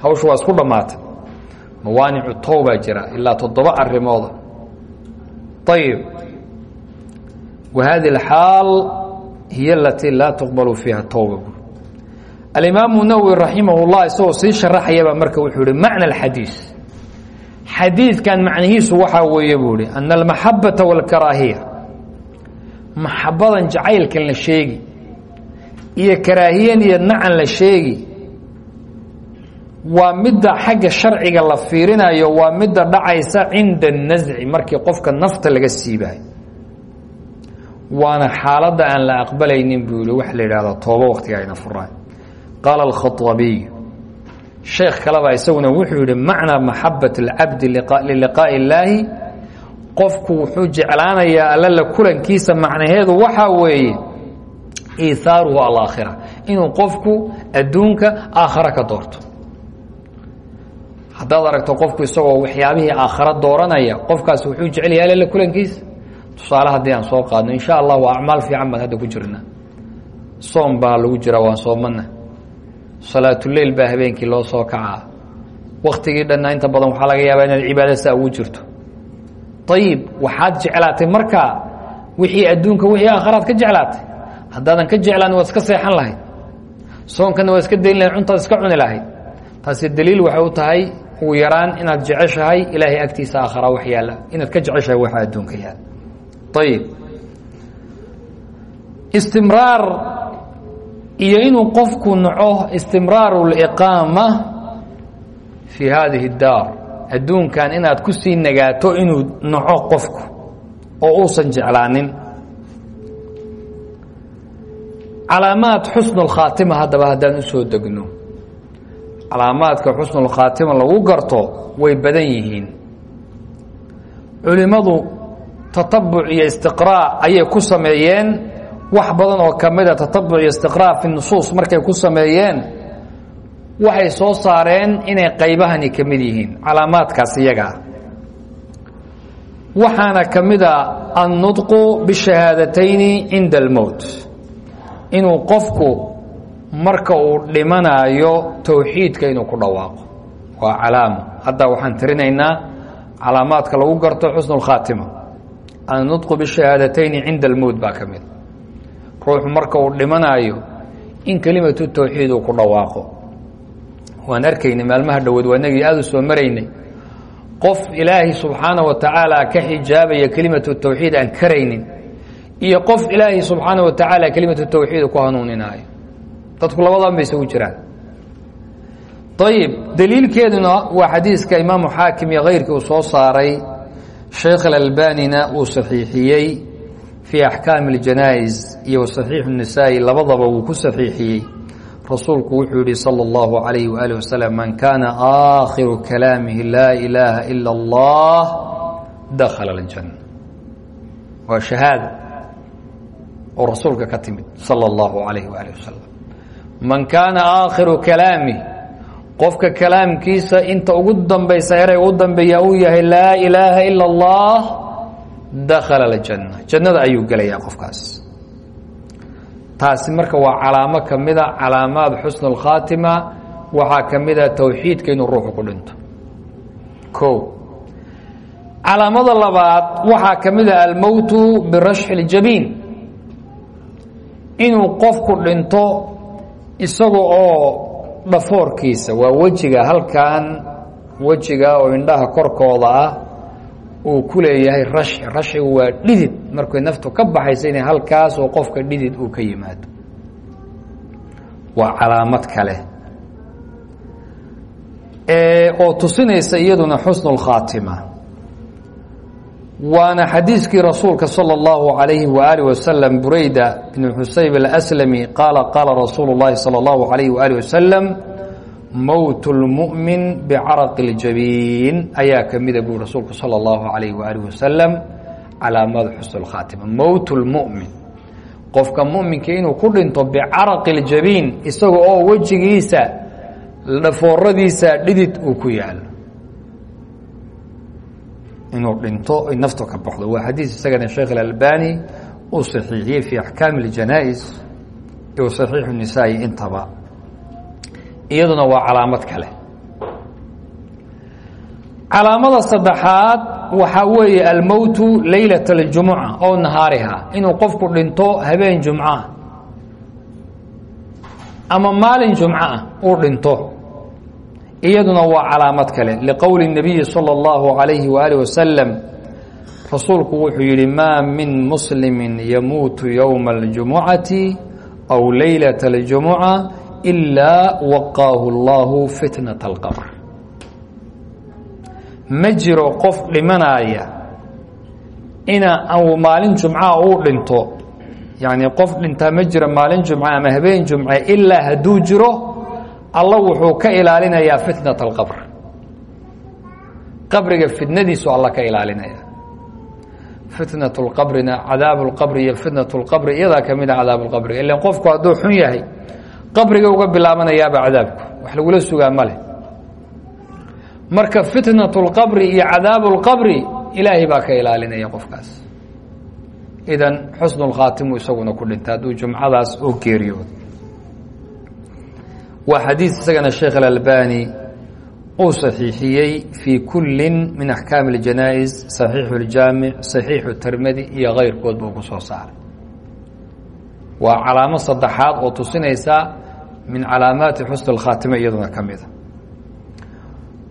Hawshu waa isku dhammaatay. Mawaanicu jira ilaa toddoba arrimooda ayib wa hadi اlxaal hiy alatii laa tuqbalu fiiha towba alimaamu nawwi raximahullah isagoo sii sharaxayaba marka wuxuu ihi macna alxadiis. Xadiidkan macnihiisu waxaa weeye buu ihi ana almaxabata walkaraahiya. Maxabadan jacaylkan la sheegi iyo karaahiyan iyo nacan la sheegi waa midda xagga sharciga la fiirinayo waa midda dhacaysa cinda anasci markii qofka nafta laga siibay waana xaaladda aan la aqbalaynin buu yihi wax la yidhaahdo toobo wakhtiga ayna furaan qaala alkhaabiy sheekh kalebaa isaguna wuxuu yidhi macnaa maxabat اlcabdi liliqaa'i اllaahi qofku wuxuu jeclaanayaa alla kulankiisa macnaheedu waxaa weeye iithaaruhu alaakhira inuu qofku adduunka aakhara ka doorto haddaad aragto qofku isagoo waxyaabihii aakhara dooranaya qofkaas wuxuu jecelayaa alla kulankiisa tusaale haddii aan soo qaadno insha allah waa acmaal fiican baan hadda ku jirna soom baa lagu jiraa waan soomana salaatuleil baa habeenkii loo soo kacaa. Waktigii dhanna inta badan waxaa laga yaabaa inaad cibaada saa ugu jirto. Ayib waxaad jeclaatay markaa wixii adduunka wixii aakharaad ka jeclaatay. Haddaadan ka jeclaan waad iska seexan lahayd. Soonkana waad iska dayn lahayd cuntaad iska cuni lahayd. Taasi daliil waxay u tahay ugu yaraan inaad jeceshahay ilaahay agtiisa aakhara wax yaalla. Inaad ka jeceshahay waxa adduunka yaalla. Ayib istimraar iyo inuu qofku naco istimraaru اliqaama fii hadihi اdaar adduunkan inaad ku sii nagaato inuu naco qofku oo uusan jeclaanin calaamaad xusnu اlkhaatima haddaba haddaan usoo degno calaamaadka xusnu اlkhaatima lagu garto way badan yihiin culimmadu tatabuc iyo istiqraac ayay ku sameeyeen wax badan oo ka mida tatabuc iyo istiqraac fi nusuus markay ku sameeyeen waxay soo saareen inay qaybahani ka mid yihiin calaamaadkaas iyaga ah. Waxaana ka mid a annudqu bishahaadatayni cinda almowt inuu qofku marka uu dhimanaayo towxiidka inuu ku dhawaaqo. Waa calaamo hadda waxaan tirinaynaa calaamaadka lagu garto xusnu اlkhaatima annudqu bishahaadatayni cinda almowt baa ka mid ruuxu marka uu dhimanaayo in kelimatu towxiid uu ku dhawaaqo. Waan arkaynay maalmaha dhowood waa aada u soo maraynay. Qof ilaahay subxaana wa tacaala ka xijaabaya kelimatu towxiid aan karaynin iyo qof ilaahay subxaana wa tacaala kelimatu towxiid ku hanuuninaayo dadku labadan bay isagu jiraan. Ayib daliilkeeduna waa xadiiska imaamu xaakim iyo keyrkii uu soo saaray. Sheekh alalbanina uu saxiixiyey fii axkaami اljanaa-is iyo wasaxiixu الnisaa'i labadaba wuu ku saxiixiyey rasuulku wuxuu yihi salى اllahu عalayh waali waslm man kaana aakhiru kalaamihi laa ilaaha ila اllah dakhala اljanna waa shahaada oo rasuulka ka timid salى اllahu عalayh waali wasalam man kaana aakhiru kalaamih qofka kalaamkiisa inta ugu dambaysa erey u dambeeya uu yahay laa ilaaha ila اllah dakhala الجنة jannada ayuu gelayaa qofkaas taasi marka waa calaamo ka mida calaamaad xusnu اlkhaatima waxaa ka mida towxiidka inuu ruuxu ku dhinto o calaamada labaad waxaa ka mida almowtu birashxi اljabiin qofku dhinto isaga oo dhafoorkiisa waa wejiga halkan wejiga oo indhaha korkooda ah uu ku leeyahay rashi rashigu waa dhidid markay naftu ka baxaysa inay halkaas oo qofka dhidid uu ka yimaado waa calaamad kale oo tusinaysa iyaduna xusnu اlkhaatima waana xadiiskii rasuulka salى اllahu عalayhi waaalih wasalam bureyda bn xusayb aslami qaala qaala rasuulu اllahi salى اllahu عalayh waaalih wasalam mowt اlmu'min bicaraqi اljabiin ayaa ka mida buu rasuulku salى اllahu عalayh waalih wasalam calaamada xusn اlkhaatima mowt اlmu'min qofka muminka inuu ku dhinto bicaraqi اljabiin isaga oo wejigiisa dhafooradiisa dhidid uu ku yaalo inuu dhinto ay naftu ka baxdo waa xadiis isagana sheekh اlalbani uu saxiixiyey fi axkaami اljanaa-is iyo saxiixu nisaa'i intaba iyaduna waa calaamad kale calaamada saddexaad waxaa weeye almowtu leylat اljumuca ow nahaariha inuu qofku dhinto habeen jumca ama maalin jumca uu dhinto iyaduna waa calaamad kale liqowli الnabiyi salى اllahu عalayhi waali wasalam rasuulku wuxuu yidhi maa min muslimi yamuutu yowma اljumucati aw leylaة اljumuca ilaa waqaahu اllahu fitnaة اlqabr ma jiro qof dhimanaya ina maalin jumca uu dhinto yani qof dhintaa ma jiro maalin jumca ama habeen jumce ilaa hadduu jiro alla wuxuu ka ilaalinayaa fitnaة اlqabr qabriga fitnadiisu alla ka ilaalinaya fitnaة اlqabrina cadaab اlqabri iyo fitnaة اlqabri iyadaa ka mida cadaab اlqabriga ilan qofku hadduu xun yahay qabriga uga bilaabanayaaba cadaabku wax lagula sugaa ma leh marka fitnaة اlqabri iyo cadaab اlqabri ilaahay baa ka ilaalinaya qofkaas idan xusnu اlkhaatimu isaguna ku dhinta hadduu jumcadaas oo geeriyoodo waa xadiis isagana sheekh اlalbani uu صaxiixiyey fii kuli min axkaami اljanaa-is صaxiixu اljaamic صaxiixu termedi iyo keyrkood buu ku soo saaray waa calaamo saddexaad oo tusinaysa min calaamaati xusn اlkhaatime iyaduna ka mida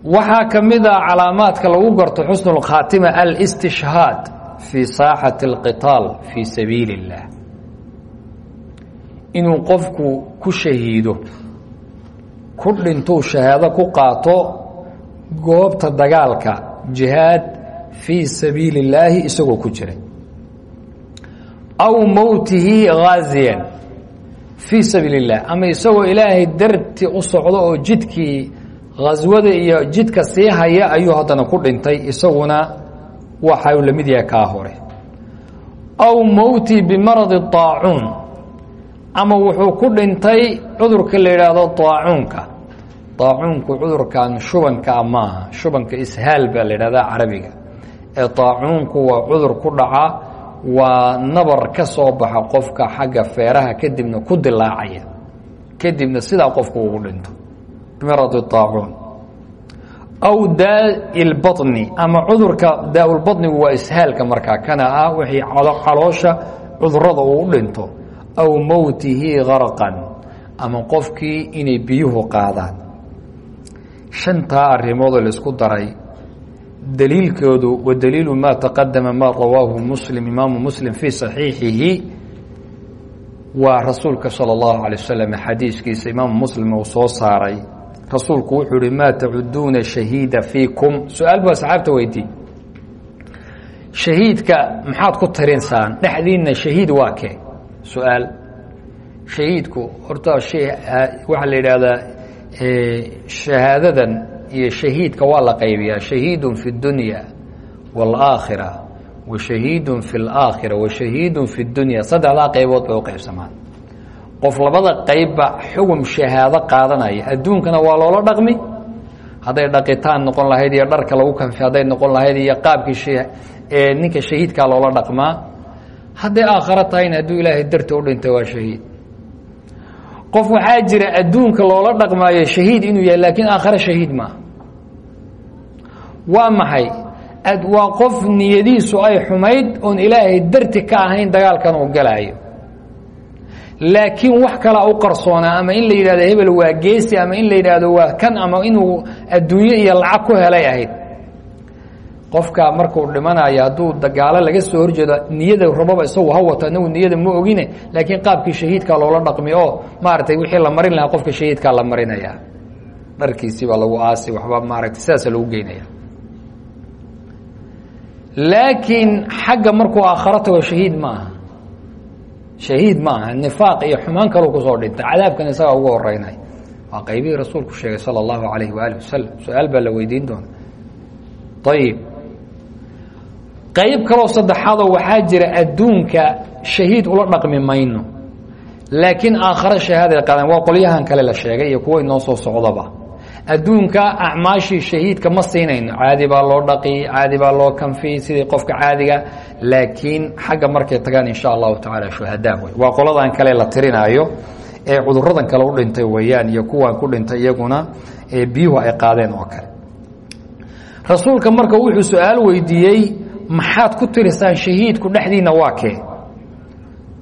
waxaa ka mida calaamaadka lagu garto xusn اlkhaatima alاstishhaad fii saaxati اlqitaal fii sabiili اllah inuu qofku ku shahiido ku dhintuu shahaado ku qaato goobta dagaalka jihaad fii sabiili اllaahi isagoo ku jiray aw mowtihi gaaziyan fii sabiili اllah ama isagoo ilaahay darti u socdo oo jidkii khaswada iyo jidka sii haya ayuu haddana ku dhintay isaguna waxa uu la mid yahay kaa hore aw mowtii bimaradi طaacuun ama wuxuu ku dhintay cudurka la yidhaahdo طaacuunka طaacuunku cudurkan shubankaa maaha shubanka ishaal baa la yidhahdaa carabiga ee طaacuunku waa cudur ku dhaca waa nabar ka soo baxa qofka xagga feeraha kadibna ku dilaacaya. Kadibna sidaa qofku ugu dhinto. Mirat aacuun aw daai baطni ama cudurka daaulbaطnigu waa ishaalka markaa kana ah wixii caloosha cudurrada uu u dhinto. Aw mowtihi garqan ama qofkii inay biyuhu qaadaan. Shantaa arimoodoo la isku daray daliilkoodu wa daliilu maa taqadama maa rawaahu muslim imaamu muslim fii saxiixihi waa rasuulka salى اllahu alay wasalam xadiiskiisa imaamu muslim uu soo saaray. Rasuulku wuxuu ihi maa tacuduuna shahiida fiikum? Su'aal buu asxaabta weydii shahiidka maxaad ku tirinsaan dhexdiinna shahiid waa kee? Su'aal. Shahiidku horta waxaa la yidhaahdaa shahaadadan iyo shahiidka waa la qaybiyaa shahiidun fi اdunya wاlaakhira wa shahiidun fi اlaakhira wa shahiidun fi اdunya saddexdaa qaybood bay u qaybsamaan qof labada qeybba xugum shahaado qaadanaya adduunkana waa loola dhaqmi hadday dhaqitaan noqon lahayd iyo dharka lagu kanfi hadday noqon lahayd iyo qaabkii ninka shahiidkaa loola dhaqmaa hadday aakharo tahayna hadduu ilaahay darti u dhintay waa shahiid qof waxaa jira adduunka loola dhaqmaayo shahiid inuu yahay laakiin aakhare shahiid maaha waa maxay? Waa qof niyadiisu ay xumayd oon ilaahay darti ka ahayn dagaalkan uu galaayo. Laakiin wax kalaa u qarsoonaa ama in la yidhahdo hebel waa geesi ama in la yidhaahdo waa kan ama inuu adduunyo iyo lacag ku helay ahayd. Qofka markuu dhimanayo hadduu dagaalo laga soo horjeedo niyada rababa isagu ha wato anagu niyada ma ogine laakiin qaabkii shahiidkaa loola dhaqmi oo maaragtay wixii la marin lahaa qofka shahiidkaa la marinaya. Dharkiisii baa lagu aasi waxba maaragtay sidaasa lagu geynaya laakiin xagga markuu aakharo tago shahiid ma aha shahiid ma aha nifaaq iyo xumaan kaluu ku soo dhintay. Cadaabkan isagaa ugu horeynay waa qaybihii rasuulku sheegay sala allahu alayhi waaalih wasalam su'aal baa la weydiin doona ayib qayb kaloo saddexaadoo waxaa jira adduunka shahiid ula dhaqmi mayno. Laakiin aakhare shahaaday qaadaan waa qolyahan kale la sheegay iyo kuwa inoo soo socdaba adduunka acmaashii shahiidka ma siinayno. Caadi baa loo dhaqi caadi baa loo kanfi sidii qofka caadiga laakiin xagga markay tagaan insha allahu tacaala shuhadaa wey waa qoladan kale la tirinaayo ee cuduradan kale u dhintay weeyaan iyo kuwan ku dhintay iyaguna ee biyuhu ay qaadeen oo kale. Rasuulka marka wuxuu su'aal weydiiyey maxaad ku tirisaan shahiidku dhexdiinna waa kee?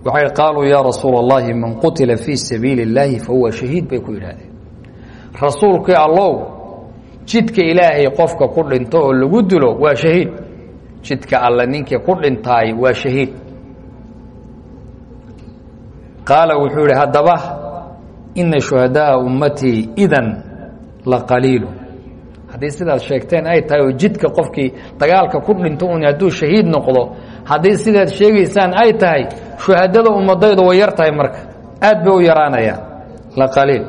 Waxay qaaluu yaa rasuula اllahi man qutila fii sabiili اllaahi fahuwa shahiid bay ku yidhaahdeen rasuulkii allow jidka ilaahay qofka ku dhinto oo lagu dilo waa shahiid. Jidka alle ninkii ku dhintaay waa shahiid. Qaala wuxuu yidhi haddaba ina shuhadaءa ummatii idan la qaliilu. Haddii sidaad sheegteen ay tahay oo jidka qofkii dagaalka ku dhinto un hadduu shahiid noqdo haddii sidaad sheegaysaan ay tahay shuhadada ummadaydu way yar tahay marka. Aad bay u yaraanayaan. La qaliil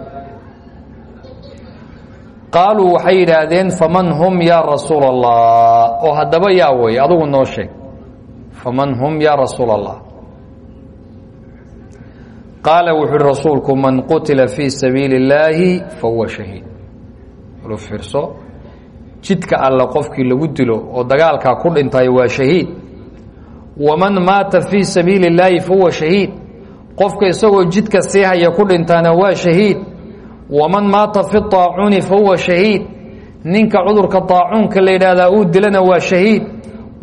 qaaluu waxay yidhaahdeen faman hum yaa rasuula allah oo haddaba yaa wey adugu noo sheeg. Faman hum yaa rasuula allah qaala wuxu uhi rasuulku man qutila fii sabiili اllaahi fahuwa shahiid. Lu fiirso jidka alle qofkii lagu dilo oo dagaalkaa ku dhintay waa shahiid. Waman maata fii sabiili اllaahi fahuwa shahiid? Qofka isagoo jidka sii ku dhintaana waa shahiid waman maata fi طaacuuni fahuwa shahiid ninka cudurka طaacuunka la yidhaahdaa uu dilana waa shahiid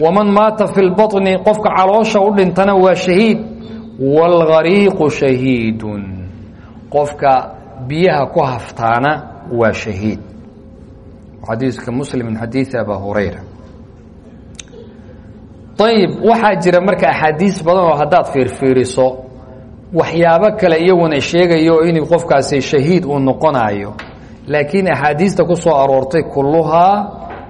waman maata fi lbaطni qofka caloosha u dhintana waa shahiid wاlgariiqu shahiidun qofka biyaha ku haftaana waa shahiid xadiiska muslim min xadiidi aba hurayra ayib waxaa jira marka axaadiis badan oo haddaad fiirfiiriso waxyaabo kale iyaguna sheegayo inuu qofkaasi shahiid uu noqonayo. Laakiin axaadiista ku soo aroortay kulluhaa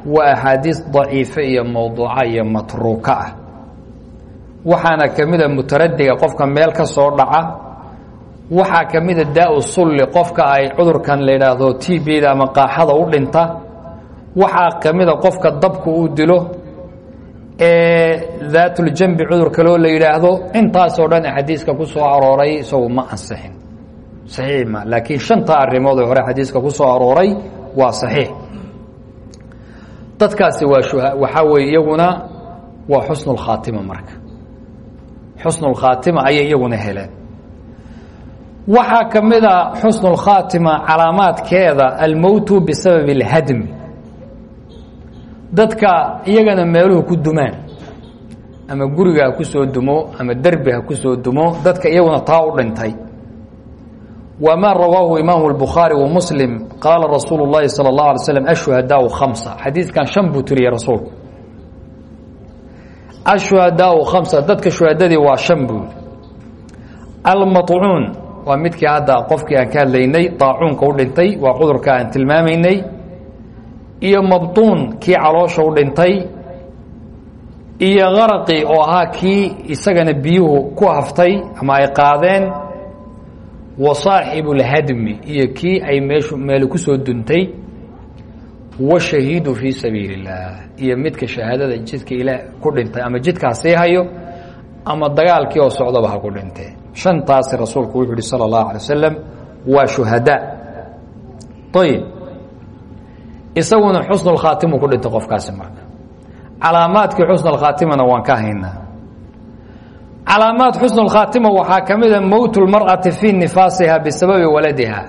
waa axaadiis daciife iyo mowduuca iyo matruuka ah. Waxaana ka mida mutaradiga qofka meel ka soo dhaca waxaa ka mida daa-u sulli qofka ay cudurkan la yidhaahdo t bda ama qaaxada u dhinta waxaa ka mida qofka dabku uu dilo ee daatuljambi cudur kaloo la yidhaahdo. Intaasoo dhan xadiiska ku soo arooray isagu ma ansixin saxiix ma laakiin shanta arrimood ee hore xadiiska ku soo arooray waa saxiix. Dadkaasi waa waxaa weeye iyaguna waa xusnu lkhaatima marka. Xusnu lkhaatima ayay iyaguna heleen. Waxaa ka mid a xusnu lkhaatima calaamaadkeeda almowtu bisababi اlhadmi dadka iyagana meeluhu ku dumaan ama guriga ha ku soo dumo ama derbi ha ku soo dumo dadka iyaguna taa u dhintay wma rawaahu imaamu الbukhaari وmuslim qaala rasuulu الlahi salى الlaه alay slm ashuhadaau khamsa xadiidkan shan buu tiriyey rasuulku ashuhadaau khamsa dadka shuhadadii waa shan buu almaطcuun waa midkii hadda qofkii aan ka hadlaynay daacuunka u dhintay waa cudurka aan tilmaamaynay iyo mabtuun kii caloosha u dhintay iyo qaraqi oo ahaa kii isagana biyuhu ku haftay ama ay qaadeen wa saaxibu اlhadmi iyo kii ay meeshu meelu ku soo duntay washahiidu fii sabiili اllaah iyo midka shahaadada jidka ilaah ku dhintay ama jidkaa sii hayo ama dagaalkii oo socdaba ha ku dhintee shantaasi rasuulku wuxuu uhi salى اllahu alay wasalam waa shuhadaa ayib isaguna xusnulkhaatimuu ku dhinta qofkaasi marka. Calaamaadkii xusnulkhaatimana waan ka haynaa. Calaamaad xusnulkhaatima waxaa ka mid a mowtulmar'ati fii nifaasiha bisababi waladiha.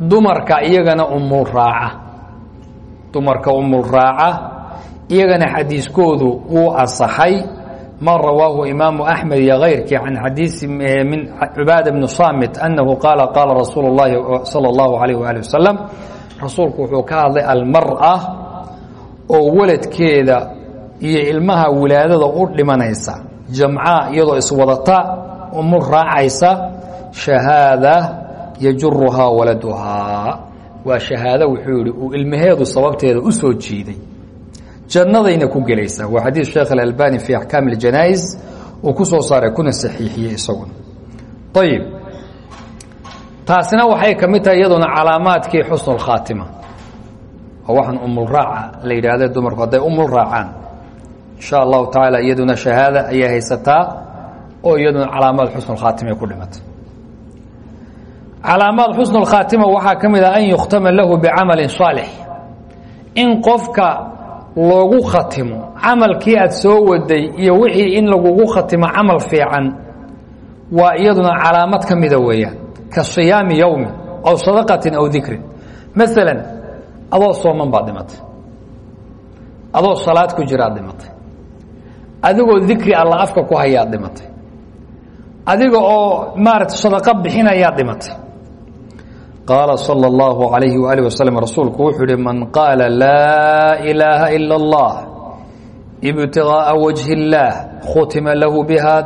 Dumarka iyagana umul raaca. Dumarka umul raaca iyagana xadiiskoodu wuu asaxay ma rawaahu imaamu axmed iyo keyrkii can xadiisi eh, min cibaada bni saamit annahu qaala qaala rasuulu اllahi sala اllahu alayh waali rasuulku wuxuu ka hadlay almarأa oo waladkeeda iyo ilmaha wilaadada u dhimanaysa jamca iyadoo iswadata umul raacaysa shahaada yajuruhaa waladuhaa waa shahaado wuxuu yihi uu ilmaheedu sababteeda u soo jiiday. Jannadayna ku gelaysaa waa xadiid sheekh alalbani fii axkaam اljanaa-is uu ku soo saaray kuna saxiixiyey isaguna. Ayib taasina waxay ka mid tahay iyaduna calaamaadkii xusnu اlkhaatima oo waxaan umulraaca la yidhaahda dumarku hadday umul raacaan. Insha allahu tacaala iyaduna shahaada ayay haysataa oo iyaduna calaamaad xusnu khaatima ku dhimatay. Calaamaad xusnu khaatima waxaa ka ah an yukhtama lahu bicamalin saalix. In qofka loogu khatimo camalkii aad soo waday iyo wixii in lagugu khatimo camal fiican waa iyaduna calaamad ka mida weeyaan ka siyaami yowmi aw sadaqatin aw dikrin maala adoo sooman baad dhimatay adoo salaad ku jiraad dhimatay adigoo dikri alla afka ku hayaad dhimatay adiga oo maarata sadaqo bixinayaad dhimatay qaala salى اllahu alayhi waali waslm rasuulku wuxuu ihi man qaala laa ilaaha ila اllah ibtiغaaءa wajhi اllaah khutima lahu biha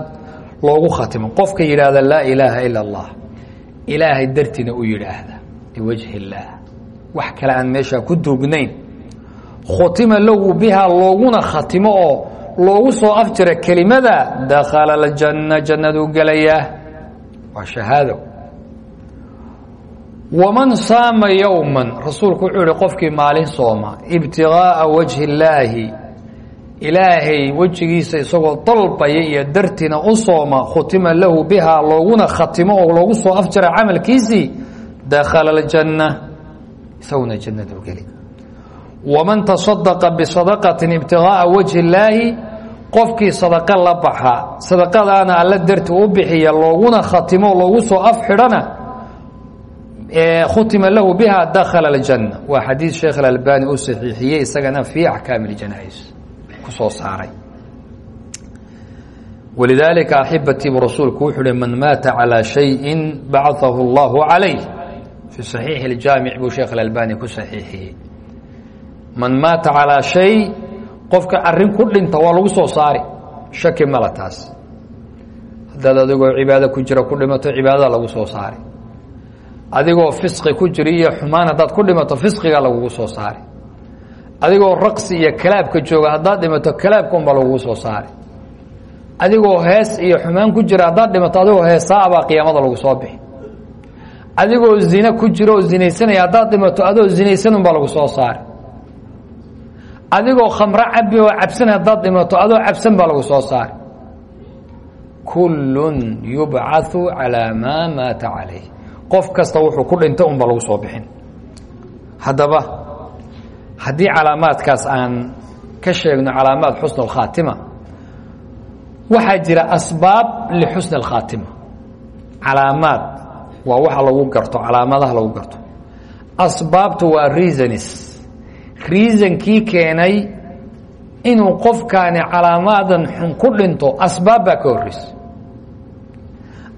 loogu khatimo qofka yidhaahda laa ilaaha ila اllah ilaahay dartiina u yidhaahda liwajhi اllaah wax kale aan meeshaa ku duugnayn khutima lahu bihaa looguna khatimo oo loogu soo afjira kelimada dakhala aljanna jannaduu gelayaa waa shahaado. Waman saama yowman rasuulku wuxuu ihi qofkii maalin sooma ibtigaaa wajhi illaahi ilaahay wejigiisa isagoo dalbaya iyo dartiina u sooma khutima lahu bihaa looguna khatimo oo loogu soo afjara camalkiisii dakhala aljanna. Isaguna jannaduu geli. Waman tasadaqa bisadaqatin ibtigaaa wajhi illaahi qofkii sadaqa la baxa sadaqadaana alla darti u bixiya looguna khatimo loogu soo afxidhana khutima lahu biha dakhala aljanna. Waa xadiid sheekh alalbani u saxiixiyey isagana fii axkaami اljanais ku soo saaray walidaalika axibati bu rasuulku wuxuu uhi man maata calىa shayin bacaahu اllahu calayh fi saxiixi اljaamic buu sheekh alalbani ku saxiixiyey man maata calىa shay qofka arin ku dhinta waa lagu soo saari shaki mala taas haddaad adigoo cibaado ku jira ku dhimato cibaadada lagu soo saari adigoo fisqi ku jira iyo xumaan haddaad ku dhimato fisqiga lagugu soo saari adigoo raqsi iyo kalaabka jooga haddaad dhimato kalaabka unbaa lagugu soo saari adigoo hees iyo xumaan ku jira haddaad dhimato adigoo heesaabaa qiyaamada lagu soo bixi. Adigoo zine ku jira oo zinaysanaya haddaad dhimato adoo zinaysan unbaa lagu soo saari adigoo khamro cabi oo cabsan haddaad dhimato adoo cabsan baa lagu soo saari kullun yubcathu calaa maa maata calayh. Qof kasta wuxuu ku dhintay unba lagu soo bixin. Haddaba haddii calaamaadkaas aan ka sheegno calaamaad xusn اlkhaatima waxaa jira asbaab lixusni اlkhaatima calaamaad waa waxa lagu garto calaamadaha lagu garto. Asbaabtu waa reasonis reasonkii keenay inuu qofkaani calaamaadan xun ku dhinto asbaab baa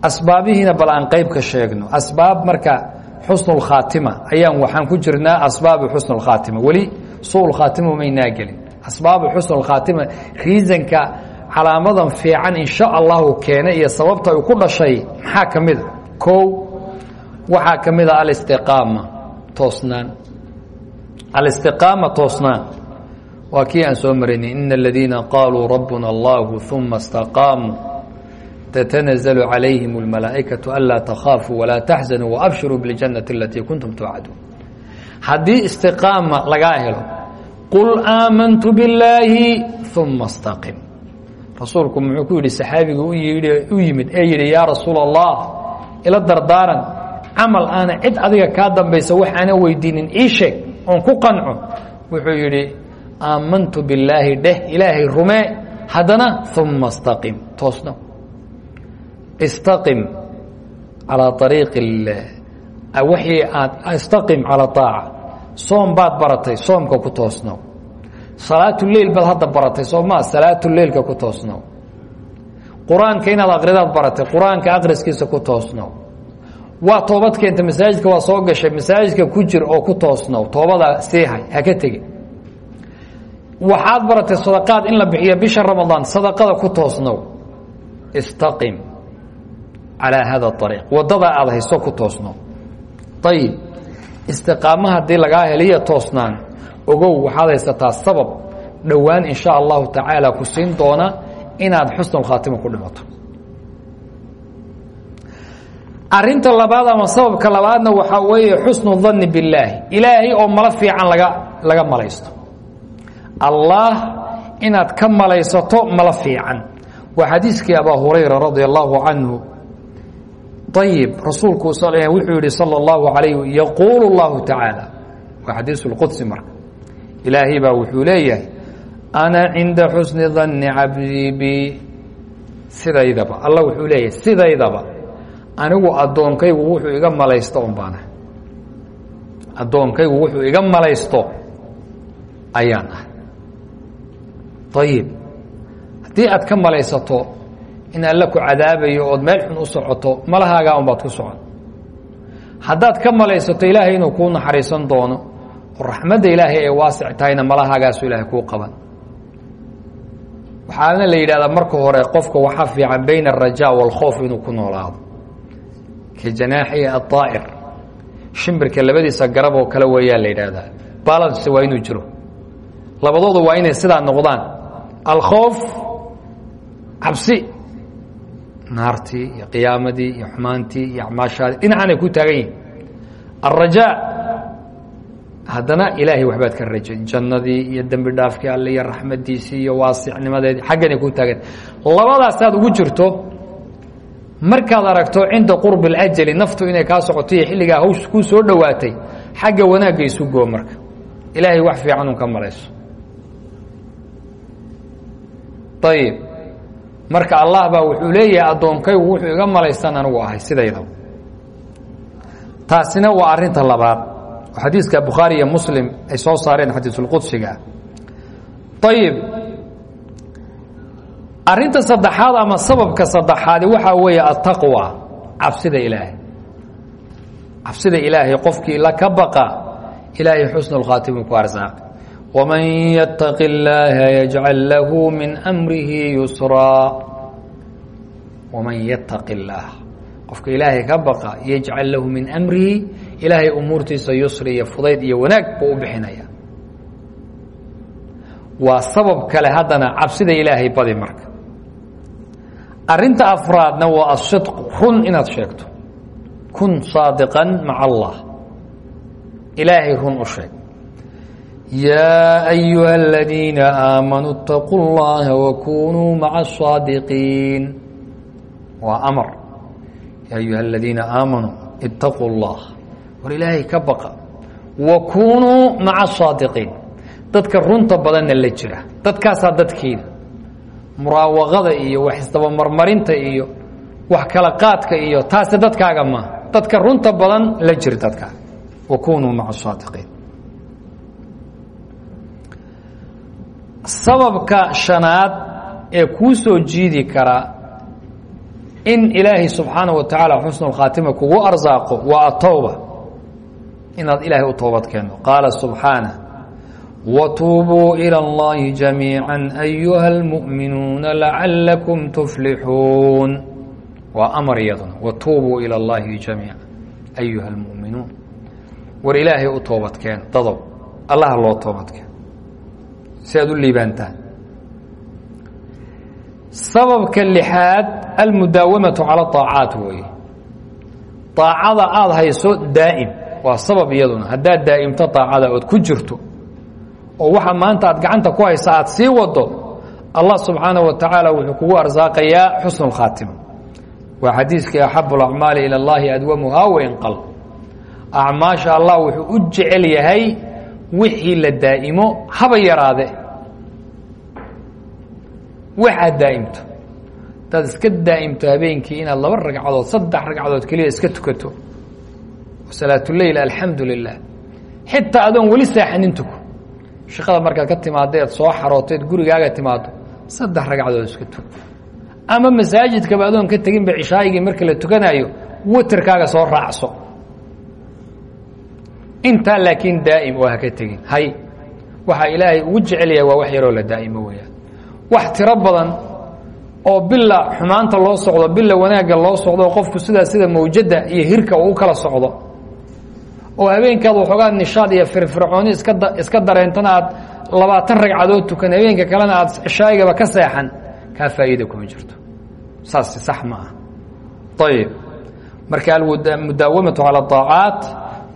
asbaabihiina bal aan qayb ka sheegno. Asbaab marka xusnu khaatima. Ayaan waxaan ku jirnaa asbaabu xusn khaatima. Weli suu khaatima maynaa gelin. Asbaabu xusn khaatima riisanka calaamadan fiican insha allahu keena iyo sababta ku dhashay maxaa ka mida kow waxaa ka mid a alistiqaama toosnaan. Alistiqaama toosnaan. Waa kii aan soo maraynay ina aladiina qaaluu rabbuna allahu uma istaqaamuu تتنزل عليهم الملaaئكة ألا تخاaفوا ولا تحزنوا وأbشirوا بالجنة التي كنتم توعدون haddii استقاaمة lagaa helo قل آaمنت باللaahi ثuمa اsتقم rasuulku muxuu ku yihi صaxaabiga u yimid ee yihi yaa rasuul الlah ila dardaaran camal aana cid adiga kaa dambaysa wax aana weydiinin ii sheeg oon ku qanco wuxuu yihi aamantu bالlaahi dheh ilaahay rumee haddana ثuمa اsتقم toosno istaqim calaa ariiqi wixii aad istaqim calaa aaca soom baad baratay soomka ku toosnow salaatuleil baad hadda baratay soo maa salaatuleilka ku toosnow qur'aanka inaad akridaad baratay qur'aanka akriskiisa ku toosnow waa toobad keenta masaajidka waa soo gashay masaajidka ku jir oo ku toosnow toobada siihay haka tegi waxaad baratay sadaqaad in la bixiyo bisha ramadaan sadaqada ku toosnow istaqim calaa hada ariiq waddadaa aada hayso ku toosno. Ayib istiqaama haddii lagaa heliyo toosnaan ogow waxaad haysataa sabab dhowaan in sha allahu tacaala ku siin doona inaad xusnulkhaatima ku dhimato. Arinta labaad ama sababka labaadna waxaa weeye xusnu danni billaahi. Ilaahay oo malo fiican laga laga malaysto. Allah inaad ka malaysato malo fiican. Waa xadiiskii abaa hurayra radia allahu canhu ayib rasuulku wuxuu yihi salى اllahu alayh yaquulu اllahu tacaala waa xadiis اlqudsi marka ilaahay baa wuxuu leeyahay ana cinda xusni danni cabdii bi sidaydaba alla wuxuu leeyahay sidaydaba anigu addoonkaygu wuxuu iga malaysto un baana addoonkaygu wuxuu iga malaysto ayaan ah ayib haddii aad ka malaysato in alle ku cadaabayo ood meel xun u socoto malahaagaa unbaad ku socon. Haddaad ka malaysato ilaahay inuu kuu naxariisan doono oo raxmadda ilaahay ay waasic tahayna malahaagaasu ilaahay kuu qaban. Waxaana la yidhahdaa marka hore qofka waxaa fiican bayna alrajaa waalkhoof inuu ku noolaado. Ka janaaxi adaa'ir shimbirka labadiisa garab oo kale weeyaa la yidhaahdaa. Balance waa inuu jiro. Labadooda waa inay sidaa noqdaan. Alkhoof cabsi naartii iyo qiyaamadii iyo xumaantii iyo acmaashaadii dhinacanay ku taagan yihiin alrajaa haddana ilaahay waxbaad ka rajay jannadii iyo dembi dhaafkii alle iyo raxmadiisii iyo waasicnimadeedii xagganay ku taagan. Labadaasaad ugu jirto markaad aragto cinda qurbi اlajali naftu inay kaa socoto iyo xilligaa hawsh kuu soo dhowaatay xagga wanaagga isu goo marka. Ilaahay wax fiican un ka malayso ayib marka allah baa wuxuu leeyahay addoonkaygu wuxuu iga malaystan anigu ahay sidayda taasina waa arinta labaad. Oo xadiiska iyo muslim ay soo saareen xadiisulqudsiga ayib arinta saddexaad ama sababka saddexaadi waxaa weeye ataqwa cabsida ilaahay. Cabsida ilaahay qofkii la ka baqa ilaahay xusnu lkhaatimu ku arsaaq waman yataqi اllaaha yajcal lahu min amrihi yusraa waman yataqi اllaah qofka ilaahay ka baqa yajcal lahu min amrihi ilaahay umuurtiisa yusri iyo fudayd iyo wanaag buu u bixinaya waa sabab kale haddana cabsida ilaahay badi marka arinta afraadna waa asidq run inaad sheegto kun saadiqan maca allah ilaahay run u sheeg yaa ayuha aladiina aamanuu اtaquu اllaha wakunuu maca asaadiqiin waa amar yaa ayuha aladiina aamanuu itaquu اllah war ilaahay ka baqa wakunuu maca asaadiqiin dadka runta badanna la jira dadkaasaa dadkiina muraawaqada iyo wax isdabamarmarinta iyo wax kala qaadka iyo taasi dadkaaga maaha dadka runta badan la jir dadkaaga wakunuu maca saadiqiin sababka shanaad ee kuu soo jiidi kara in ilaahay subxaana wa tacaala xusnu lkhaatima kugu arsaaqo waa atowba inaad ilaahay u toobad keento qaala subxaanah wtuubuu ilى اllahi jamiiعا ayuha اlmuؤminuuna lacalakum tuflixuun waa amar iyaduna watuubuu ilى اllahi jamiica ayuha اlmuؤminuun war ilaahay u toobadkeen dadow allaha loo toobadkeen si aad u liibaantaan sababka lixaad almudaawamaةu calى طaacaat weeye طaacada aada hayso daa'im waa sabab iyaduna haddaad daa'imto طaacada ood ku jirto oo waxa maanta aad gacanta ku haysa aad sii wado allah subxaanaه wa tacaala wuxuu kugu arsaaqayaa xusnu اkhaatima waa xadiiskii axabu اlacmaali ilى اllahi adwamuhaa wainqal acmaasha allah wuxuu u jecel yahay wixii la daa'imo haba yaraade. Waxaad daa'imto. Hadaad iska daa'imto habeenkii inaad laba ragcadood saddex ragcadood keliya iska tukato. Salaatuleyl alxamdu lilah xitaa adoon weli saaxanin tuko shaqada markaad ka timaadeed soo xarooteed gurigaaga timaado saddex ragcadood iska tug ama masaajidkaba adoon ka teginba cishaayigii marka la tukanaayo waterkaaga soo raacso intaa laakiin daa'im oo haka tegin. Hay waxaa ilaahay ugu jecel yahay waa wax yaroo la daa'imo weeyaan. Wax tiro badan oo bila xumaanta loo socdo bila wanaagga loo socdo qofku sidaa sida mawjadda iyo hirka uu kala socdo. Oo habeenkaad waxoogaa nishaad iyo firfircooni iska iska dareentana aad labaatan ragcadood tukan habeenka kalena aad cishaayigaba ka seexan kaa faa'iida kuma jirto. Saas sax ma ah ayib marka almudaawamatu cala aacaat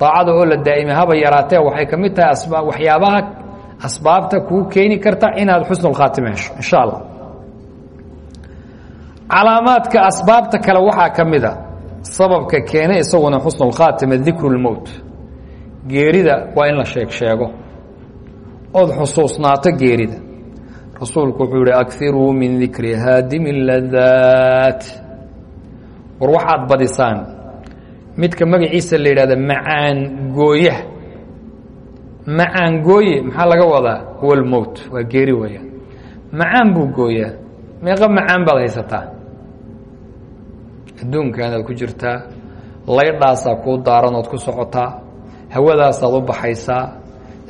aacada oo la daa'imay haba yaraatee waxay ka mid tahay waxyaabaha asbaabta kuu keeni karta inaad xusnu lkhaatima hesho insha allah calaamaadka asbaabta kale waxaa ka mida sababka keena isaguna xusnu lkhaatima dikru lmowt geerida waa in la sheeg sheego ood xusuusnaato geerida rasuulku wuxuu yihi akiruu min dikri haadimi ladaat war waxaad badisaan midka magaciisa la yidhahda macaan gooyaha macaan gooye maxaa laga wadaa? Huwa lmowt waa geeri weeyaan. Macaan buu gooyaa meeqa macaan baad haysataa. Adduunkaanaad ku jirtaa. Laydhaasaa kuu daaranood ku socotaa. Hawadaasaad u baxaysaa.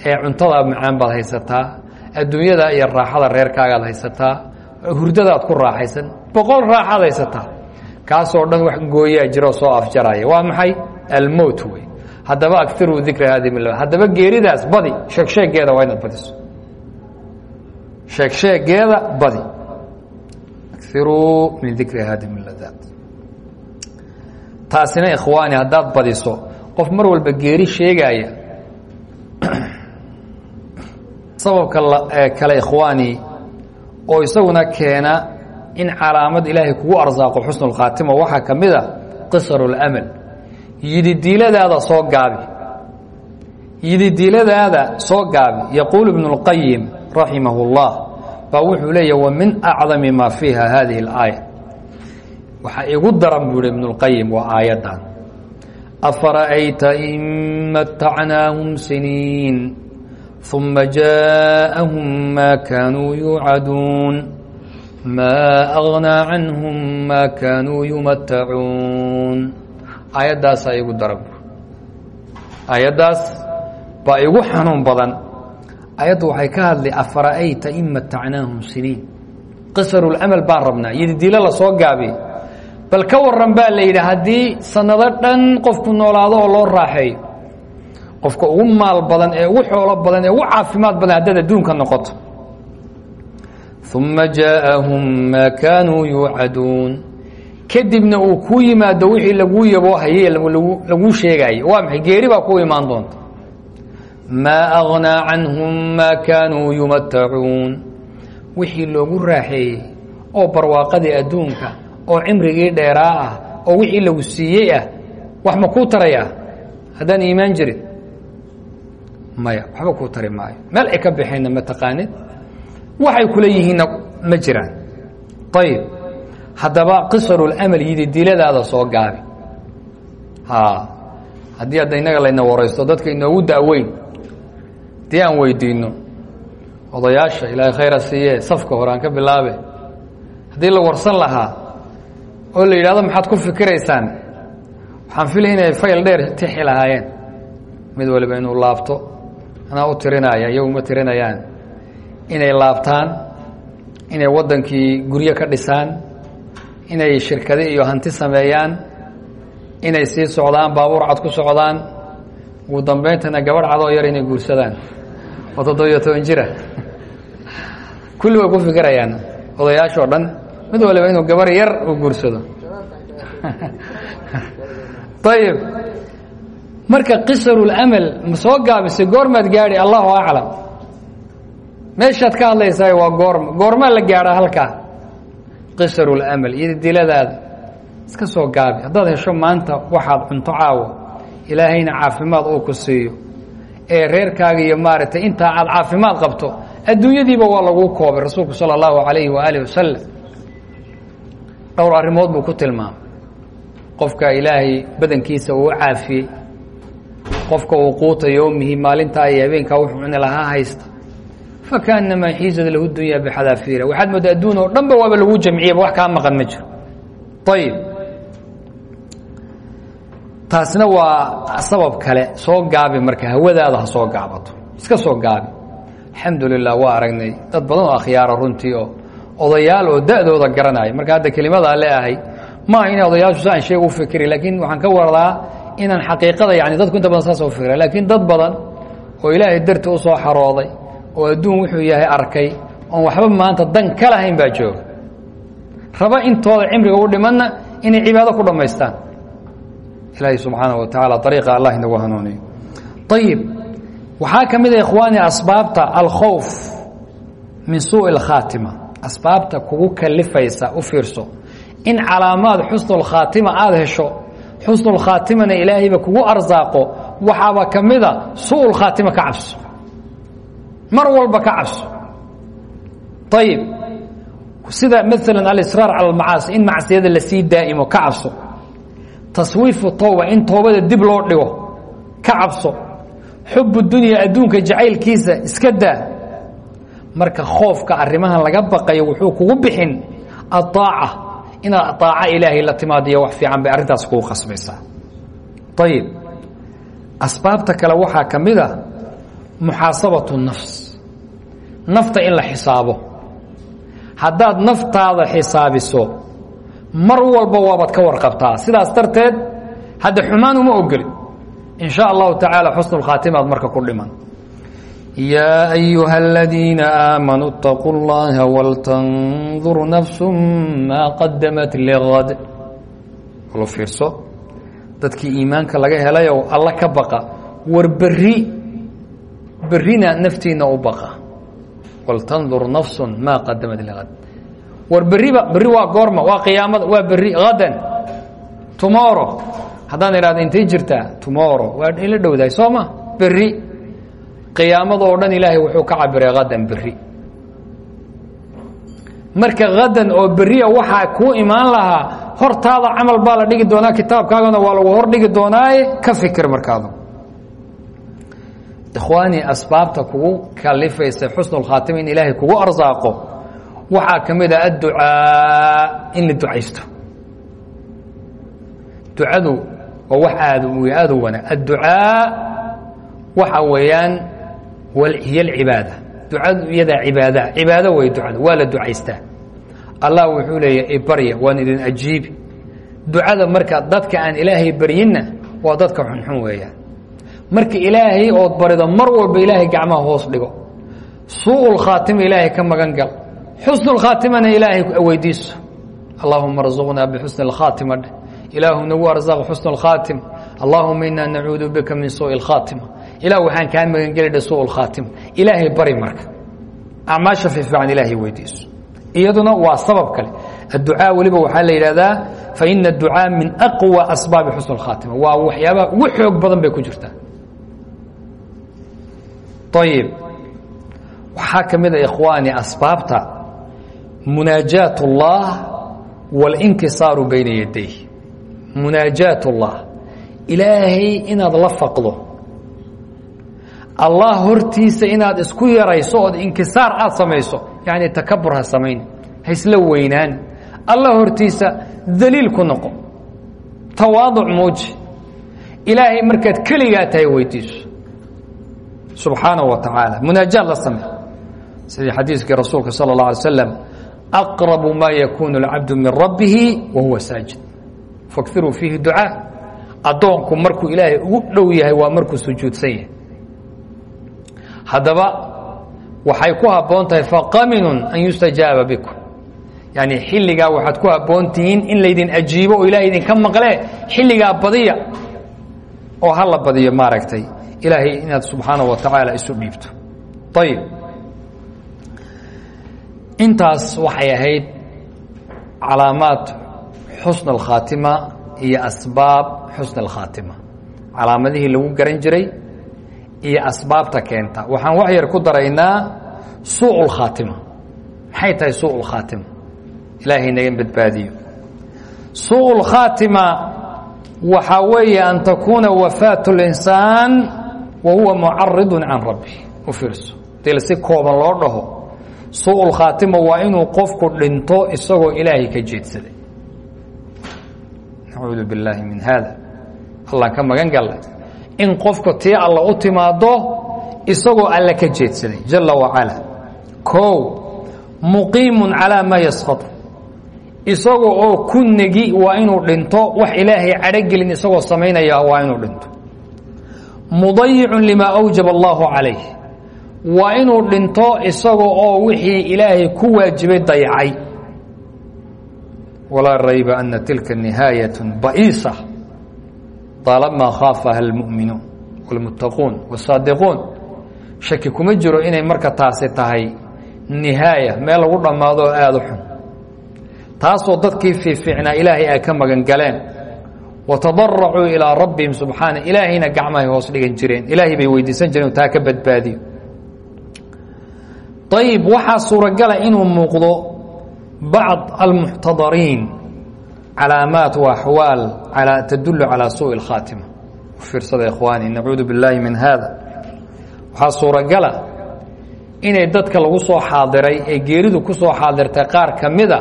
Ee cuntadaa macaan baad haysataa. Adduunyada iyo raaxada reerkaagaad haysataa. Hurdadaad ku raaxaysan. Boqol raaxaad haysataa kaasoo dhan wax gooyaa jiroo soo afjaraya waa maxay? Almowt wey. Haddaba agiruu dikra mil haddaba geeridaas badi sheegsheegeeda waa inaad badiso. Sheegsheegeeda badi. Agiruu min dikri hadi miladaat taasina ikhwaani haddaad badiso qof mar walba geeri sheegaaya. Sababka kale ikhwaani oo isaguna keena in calaamad ilaahay kugu arsaaqo xusnu اlkhaatima waxaa ka mid a qisar اlamal yididiiladaada soo gaabi yididiiladaada soo gaabi yaquul ibnu اlqayim raximah اllah baa wuxuu leeya wa min acdami maa fiiha hadihi اlaaya waxaa igu daran buu hi ibnu اlqayim waa aayaddan afara'ayta in matacnaahum siniin ثuma jaaءahum ma kaanuu yuucaduun maa أغنى عنهم maa kaanuu yumatacuun aayaddaasaa igu darab aayaddaas baa igu xanuun badan aayaddu waxay ka hadlay afara'ayta in matacnaahum siniin qisaruulcamal baan rabnaa yodidiilo la soo gaabi bal ka waran baa la yidhi haddii sannado dhan qofku noolaado oo loo raaxeeyo qofka ugu maal badan ee ugu xoolo badan ee ugu caafimaad badan haddaad adduunka noqoto uma jaaءahum maa kaanuu yuucaduun kadibna uu kuu yimaado wixii laguu yabo haye laguu sheegaayo waa maxay? Geeri baa kuu imaan doonta. Maa aغnaa canhum maa kaanuu yumatacuun wixii loogu raaxeeyey oo barwaaqadii adduunka oo cimrigii dheeraa ah oo wixii lagu siiyey ah wax ma kuu tarayaa haddaan iimaan jirin? Maya waxba kuu tari maayo. Meel ay ka baxeenna ma taqaanid waxay kula yihiinna ma jiraan. Ayib haddaba qisarulamal yididiladaada soo gaabi haddii hadda innaga layna waraysto dadka inoogu da'weyn haddii aan weydiinno odayaasha ilaahay khayra siiye safka hore ka bilaabe haddii la warsan lahaa oo la yidhahdo maxaad ku fikiraysaan waxaan filay inay fayl dheer tixi lahaayeen. Mid waliba inuu laabto anaa u tirinaya iyagu ma tirinayaan inay laabtaan inay waddankii guryo ka dhisaan inay shirkado iyo hanti sameeyaan inay sii socdaan baabuur cad ku socdaan ugu dambeyntana gabadh cadoo yar inay guursadaan. Oo toddobiyo toban jira. Kulli way ku fikirayaan odayaashoo dhan mid waliba inuu gabar yar uu guursado. Ayib marka qisarulamal ma soo gaabisay goormaad gaadhi allahu aclam meeshaad ka hadlaysaa waa goorma goormaa la gaadhaa halkaa. Qisarulamal iyo diladaada iska soo gaabi. Haddaad hesho maanta waxaad cunto caawo ilaahayna caafimaad uu ku siiyo. Ee reerkaaga iyo maaragtay intaa aad caafimaad qabto adduunyadiiba waa laguu koobay rasuulku sala allahu calayhi waaalih wasalam dhowr arrimood buu ku tilmaamay. Qofka ilaahay badankiisa uu caafiyey. Qofka uu quuta yowmihi maalintaa iyo habeenkaa wuxuu cuni lahaa haysta fakaanamaa xiisad lahu dunyaa bixadaafiira waxaad moodaa adduun oo dhan ba waaba lagu jamciyaba wax kaa maqan ma jiro. Ayib taasina waa sabab kale soo gaabi marka hawadaada ha soo gaabato. Iska soo gaabi. Alxamdu lilah waa aragnay dad badan oo akhyaara runtii oo odayaal oo da'dooda garanaya. Marka hadda kelimadaa leeahay maaha inay odayaashu saan sheeg u fikiri laakiin waxaan ka wardaa inaan xaqiiqada yani dadku inta badan saas u fikira laakiin dad badan oo ilaahay darti u soo xarooday oo adduun wuxuu yahay arkay oon waxba maanta dan ka lahayn baa jooga. Raba intooda cimriga u dhimanna inay cibaado ku dhammaystaan. Ilaahay subxaana wa tacaala ariiqa allah inagu hanuuniyo. Ayib waxaa ka mid a ikhwaani asbaabta alkhowf min suuءi اlkhaatima asbaabta kugu kalifaysa u fiirso. In calaamaad xusnulkhaatima aada hesho xusnulkhaatimana ilaahayba kugu arsaaqo waxaaba ka mida suuulkhaatima ka cabso mar walba ka cabso. Ayib sida maala alisraar cala almacaasi in macsiyada la sii daa'imo ka cabso. Taswiifu towba in toobada dib loo dhigo ka cabso. Xubu dunya adduunka jacaylkiisa iska daa. Marka khoofka arrimahan laga baqayo wuxuu kugu bixin aaaca inaad aaco ilaahay la timaadiyo wax fiican bay arrintaas kugu khasbaysaa. Ayib asbaabta kale waxaa ka mid a muxaasabatu nafs. Nafta in la xisaabo. Haddaad naftaada xisaabiso mar walba waabaad ka warqabtaa. Sidaas darteed hadda xumaan uma ogoli in sha allahu tacaala xusnu lkhaatimaad marka ku dhiman. Yaa ayuha aladiina aamanuu اtaquu اllaha waltandur nafsu maa qadamat ligad fiirso? Dadkii iimaanka laga helayow alla ka baqa war berri berrina naftiina u baqa. Waltandur nafsu maa qadamat ligad war berriba berri waa goorma waa qiyaamada waa berri hadan tomorrow haddaan idhahdo intay jirtaa tomorrow waa ila dhowdahay soo ma? Berri. Qiyaamada oo dhan ilaahay wuxuu ka cabiray hadan berri. Marka hadan oo berria waxaa kuu imaan lahaa hortaada camal baa la dhigi doonaa kitaabkaagana waa lagu hor dhigi doonaaye ka fikir markaadu ikhwaani asbaabta kugu kalifaysa xusnulkhaatima in ilaahay kugu arsaaqo waxaa ka mid a adducaa in la ducaysto. Ducadu waa wax aad aad u wanaag adducaa waxa weeyaan hiy alcibaada. Ducadu iyadaa cibaada. Cibaado wey ducadu waa la ducaystaa. Allah wuxuu leeya barya waan idin ajiibi ducada marka dadka aan ilaahay baryinna waa dadka xunxun weeyaan marka ilaahay ood barido mar walba ilaahay gacmaha hoos dhigo suu'ul khaatima ilaahay ka magan gal xusnu lkhaatimana ilaahay weydiiso allahuma arzuqnaa bixusni اlkhaatima dheh ilaahu nagu arsaq xusn اkhaatim allahuma inaa nacuudu bika min suui اkhaatima ilah waxaan kaa magangelidha su khaatima ilaahay bari marka acmaasha fiifiican ilaahay weydiiso iyaduna waa sabab kale adducaa weliba waxaa la yidhahdaa faina adducaa min aqwa asbaabi xusn اkhaatima waa waxyaabaha ugu xoog badan bay ku jirtaa ayib waxaa ka mid a ikhwaani asbaabta munaajaat اllah wاlinkisaaru bayna yadayh munaajaat اllah ilaahay inaad la faqdo allah hortiisa inaad isku yarayso ood inkisaar aad samayso yacni takabur ha samayn ha isla weynaan allah hortiisa daliil ku noqo tawaaduc muuji ilaahay markaad keligaa tahay weydiiso subxaana wa tacaala munaajaa la same sidii xadiiskii rasuulka sal اla alay slam aqrabu maa yakuunu اlcabdu min rabbihi wa huwa saajid. Fairuu fiihi ducaa addoonku markuu ilaahay ugu dhow yahay waa markuu sujuudsan yahay. Haddaba waxay ku habboon tahay faqaminun an yustajaaba bikum. Yani xilligaa waxaad ku habboon tihiin in laydin ajiibo oo ilahay idinka maqle xilligaa badiya. Oo hala badiyo maaragtay ilaahay inaad subxaana wa tacaala isu dhiibto ayib intaas waxay ahayd calaamaad xusna alkhaatima iyo asbaab xusna alkhaatima calaamadihii lagu garan jiray iyo asbaabta keenta waxaan wax yar ku daraynaa suuءu اlkhaatima maxay tahay suuءu اlkhaatima ilaahay naga badbaadiyo suuءu اlkhaatima waxaa weeye an takuuna wafaaة اlinsaan wa huwa mucaridu can rabbi. U fiirso. Dil si kooban loo dhaho suuءu اlkhaatima waa inuu qofku dhinto isagoo ilaahay ka jeedsaday. Nacuudu billaahi min haada allaan ka magan gallay in qofku tii alla u timaado isagoo alle ka jeedsaday jala wacala kow muqiimun calaa maa yasqad isaga oo ku negi waa inuu dhinto wax ilaahay cadhogelin isagoo samaynaya waa inuu dhinto mudayicun limaa awjaba allaahu calayh waa inuu dhinto isaga oo wixii ilaahay ku waajibay dayacay walaa rayba ana tilka nihaayat ba'iisa طaalamaa khaafaha اlmu'minuun wاlmuttaquun wالsaadiquun shaki kuma jiro inay marka taasi tahay nihaaya meel lagu dhammaado oo aada u xun taasoo dadkii fiifiicnaa ilaahay ay ka magan galeen watadaracuu ilaa rabbihim subxaana ilaahayna gacmahay hoos dhigan jireen ilaahay bay weydiisan jireen taa ka badbaadiyo ayib waxaa suuragala inuu muuqdo bacd almuxtadariin calaamaat wa axwaal tadulu calaa suuءi اlkhaatima fiirsada ikhwaani nacuudu billaahi min hada waxaa suuragala inay dadka lagu soo xaadiray ee geeridu ku soo xaadirtay qaar ka mida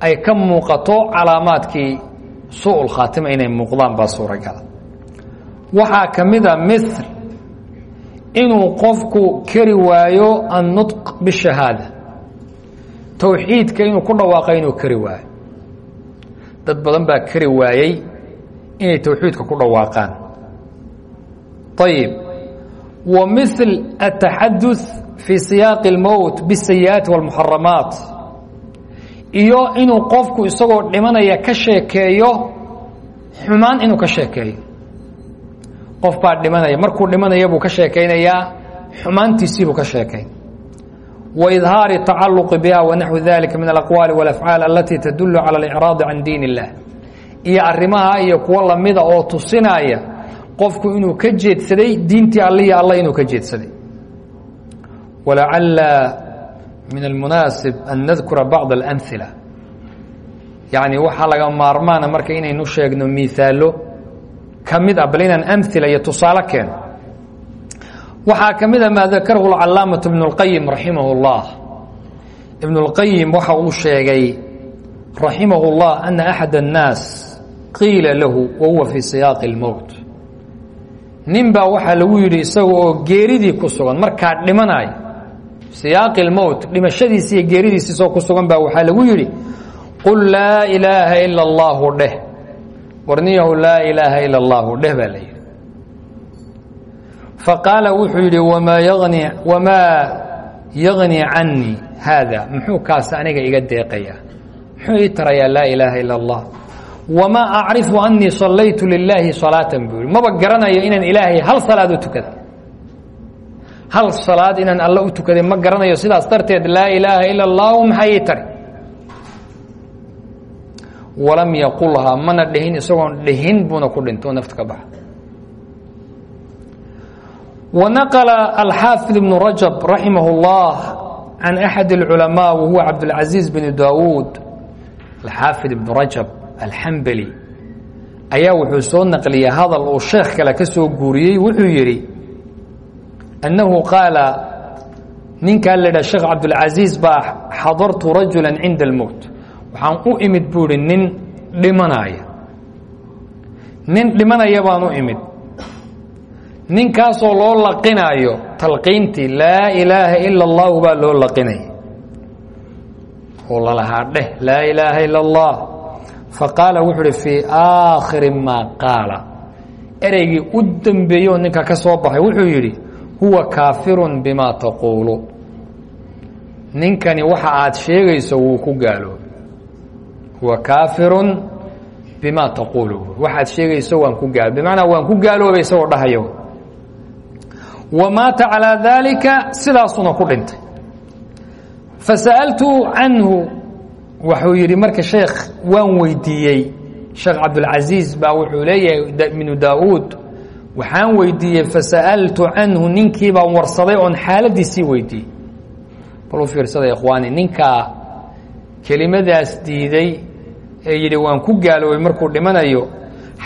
ay ka muuqato calaamaadkii su-ul khaatima inay muuqdaan baa suuragala waxaa ka mida mil inuu qofku keri waayo annutq bishahaada towxiidka inuu ku dhawaaqo inuu keri waayo dad badan baa keri waayey inay towxiidka ku dhawaaqaan ayib wa mil ataxaduث fii siyaaqi اlmowt biاsayi'aati wاlmuxaramaat iyo inuu qofku isagoo dhimanaya ka sheekeeyo xumaan inuu ka sheekeeyo qof baa dhimanaya markuu dhimanaya buu ka sheekaynayaa xumaantiisiibuu ka sheekayn وإظهاaر التacalq bha وnaحو ذلika min الأqوال والأfعاaل اlatي تdul عalى الإعراaض عan diin الlah iyo arimaha iyo kuwo lamida oo tusinaya qofku inuu ka jeedsaday diintii allihi all inuu ka jeedsaday وaلaعala min الmuنaasب أn nadkura bعض الأمثiلة yaعni waxaa laga maarmaana marka inaynu sheegno miثaalo ka mid a bal inaan أمثila iyo tusaale keeno waxaa ka mida maa dakarahu اcalaamaة ibn اlqayim raximah اllah ibn اlqayim waxa uu sheegay raximah اllah ana axad الnaas qiila lahu wa huwa fii siyaaqi اlmowt nin baa waxaa lagu yidhi isaga oo geeridii ku sugan markaa dhimanayo siyaaqi اlmowt dhimashadiisi iyo geeridiisi isagoo ku sugan baa waxaa lagu yidhi qul laa ilaaha ila اllahu dheh warniyahu laa ilaaha ila اllahu dheh baa la yidhi faqaala wuxuu yidhi wamaa yni wamaa yagni canii haada muxuu kaas aniga iga deeqayaa muxuu ii tarayaa laa ilaaha ila اllah wamaa acrifu anii sallaytu lilaahi salaatan buu yihi maba garanayo inaan ilaahay hal salaad u tukaday hal salaad inaan alla u tukaday ma garanayo sidaas darteed laa ilaaha ila اllahu maxaa ii tari walam yaqulhaa mana dhihin isagoon dhihin buuna ku dhinto nafta ka baxa ونقل الحافظ بن رجب رحمه الله عن أحد العلماء وهو عبد العزيز بن داود الحافظ بن رجب الحنبلي ayaa wuxuu soo naqliyey hadal uu sheekh kale ka soo guuriyey wuxuu yidhi annahu qaala ninkaa la dha sheekh cabdulcasiis baa xadartu rajula cinda almowt waxaan u imid buu idhi nin dhimanaya nin dhimanaya baan u imid ninkaasoo loo laqinaayo talqiintii laa ilaaha ila allahu baa loo laqinaya oo lalahaa dheh laa ilaaha ila allah faqaala wuxuu uhi fii aakhiri maa qaala ereygii u dembeeyo ninka ka soo baxay wuxuu yidhi huwa kaafirun bima taquulu. Ninkani waxa aad sheegayso wuu ku gaaloobay huwa kaafirun bima taquulu. Waxaad sheegayso waan ku gaalo. Bimacnaa waan ku gaaloobay isagoo dhahayo. Wmaata calىa daalika sidaasuna ku dhintay. Fasa'altu canhu wuxuu yidhi marka sheekh waan weydiiyey. Sheekh cabdulcasiis baa wuxuu leeyahay minu daauud waxaan weydiiyey fasa'altu canhu ninkii baan warsaday oon xaaladiisii weydiiyey. Bal u fiirsada ikhwaani ninkaa kelimadaas diiday ee yidhi waan ku gaaloobay markuu dhimanayo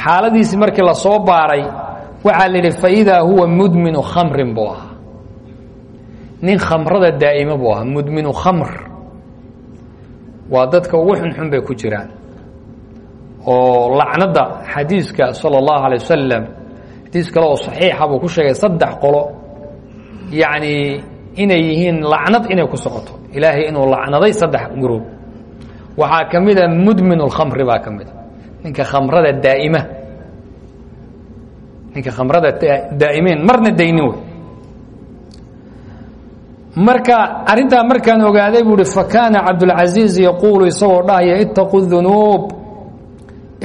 xaaladiisii markii la soo baaray waxaa la yidhi faidaa huwa mudminu khamrin buu ahaa. Nin khamrada daa'ima buu ahaa mudminu khamr. Waa dadka ugu xunxun bay ku jiraan. Oo lacnadda xadiiska sala allahu alay wasalam xadiis kale oo saxiixa buu ku sheegay saddex qolo yacni inay yihiin lacnad inay ku socoto. Ilaahay inuu lacnaday saddex gruub waxaa ka mida mudminu lkhamri baa ka mida ninka khamrada daa'ima ninka khamrada daa'imeen marna daynin wey. Marka arrintaa markaan ogaaday buu uhi fakaana cabdulcasiiz yaquulu isagoo dhahaya ittaqu dunuub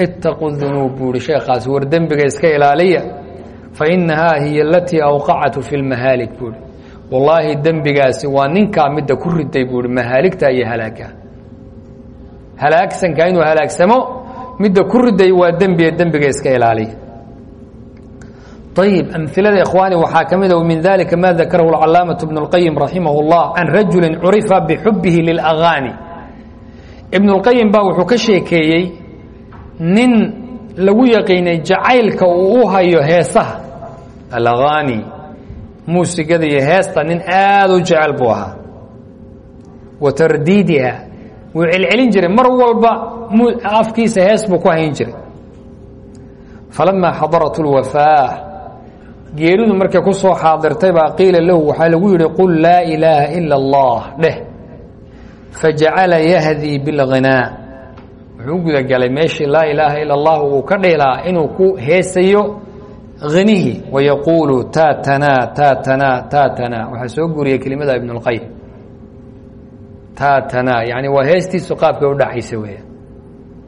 ittaqu dunuub buu ihi sheekhaasi war dembiga iska ilaaliya fa inahaa hiya alatii awqacatu fi lmahaalik buu ihi wallaahi dembigaasi waa ninkaa midda ku riday buu ihi mahaaligta iyo halaaga halaagsanka inuu halaagsamo midda ku riday waa dembiga dembiga iska ilaaliya ayib amilada ikhwaani waxaa ka mida min dalika ma dakarahu اcalaamaة ibn اlqayim raximah اllah can rajuli curifa bixubihi lilagaani ibn اlqayim baa wuxuu ka sheekeeyey nin lagu yaqiinay jacaylka uu u hayo heesaha alagaani muusigada iyo heesta nin aada u jecel buu ahaa wa tardiidiha wuu celcelin jiray mar walba afkiisa hees buu ku hayn jiray falamaa xadarat اlwafaa geeridu markay ku soo xaadirtay baa qiila lahu waxaa lagu yihi qul laa ilaaha ila اllah dheh fajacala yahdii biاlghinaa wuxuu gudagalay meeshii laa ilaaha ila اllah uu ka dhilaa inuu ku heesayo hinihii wayaquulu tatanaa tatanaa tatanaa waxaa soo guriyay kelimada ibn اlqayim tatanaa yani waa heestiisu qaabka udhaxaysa weya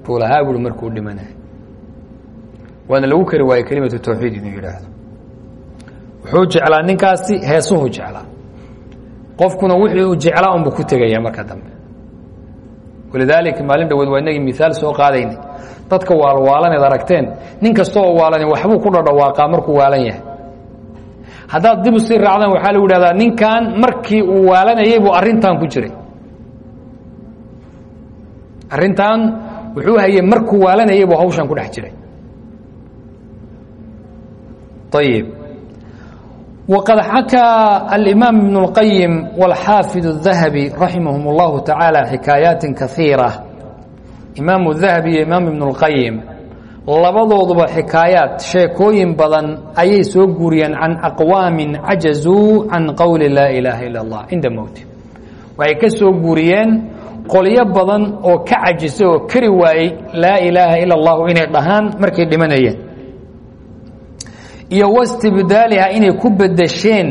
buu lahaa buui markuu dhimanay waana lagu kari waayey kelimatu tawxiid inuu yidhaahdo. Wuxuu jeclaa ninkaasi heesuhu jeclaa. Qofkuna wixii uu jeclaa unbu ku tegaya marka dambe. Walidaalika maalin dhaweed waa inagii miaal soo qaadaynay dadka waalwaalaneed aragteen nin kasta oo waalani waxbuu ku dhadhawaaqaa markuu waalan yahay haddaad dib u sii raacdaan waxaa lagu yidhahdaa ninkan markii uu waalanayay buu arrintan ku jiray arrintan wuxuu hayay markuu waalanayay buu hawshan ku dhex jiray ayib waqad xakaa alimaam ibn اlqayim wاlxaafid الdahabi raximahum اllahu tacaala xikaayaati kaiira imaam dahabi iyo imaam ibn اlqayim labadooduba xikaayaat sheekooyin badan ayay soo guuriyeen can aqwaami cajazuu can qowli laa ilaaha ila اllah cinda mowti waxay ka soo guuriyeen qolyo badan oo ka cajisay oo kari waayey laa ilaaha ila اllahu inay dhahaan markay dhimanayeen iyo wastibdaaliha inay ku bedesheen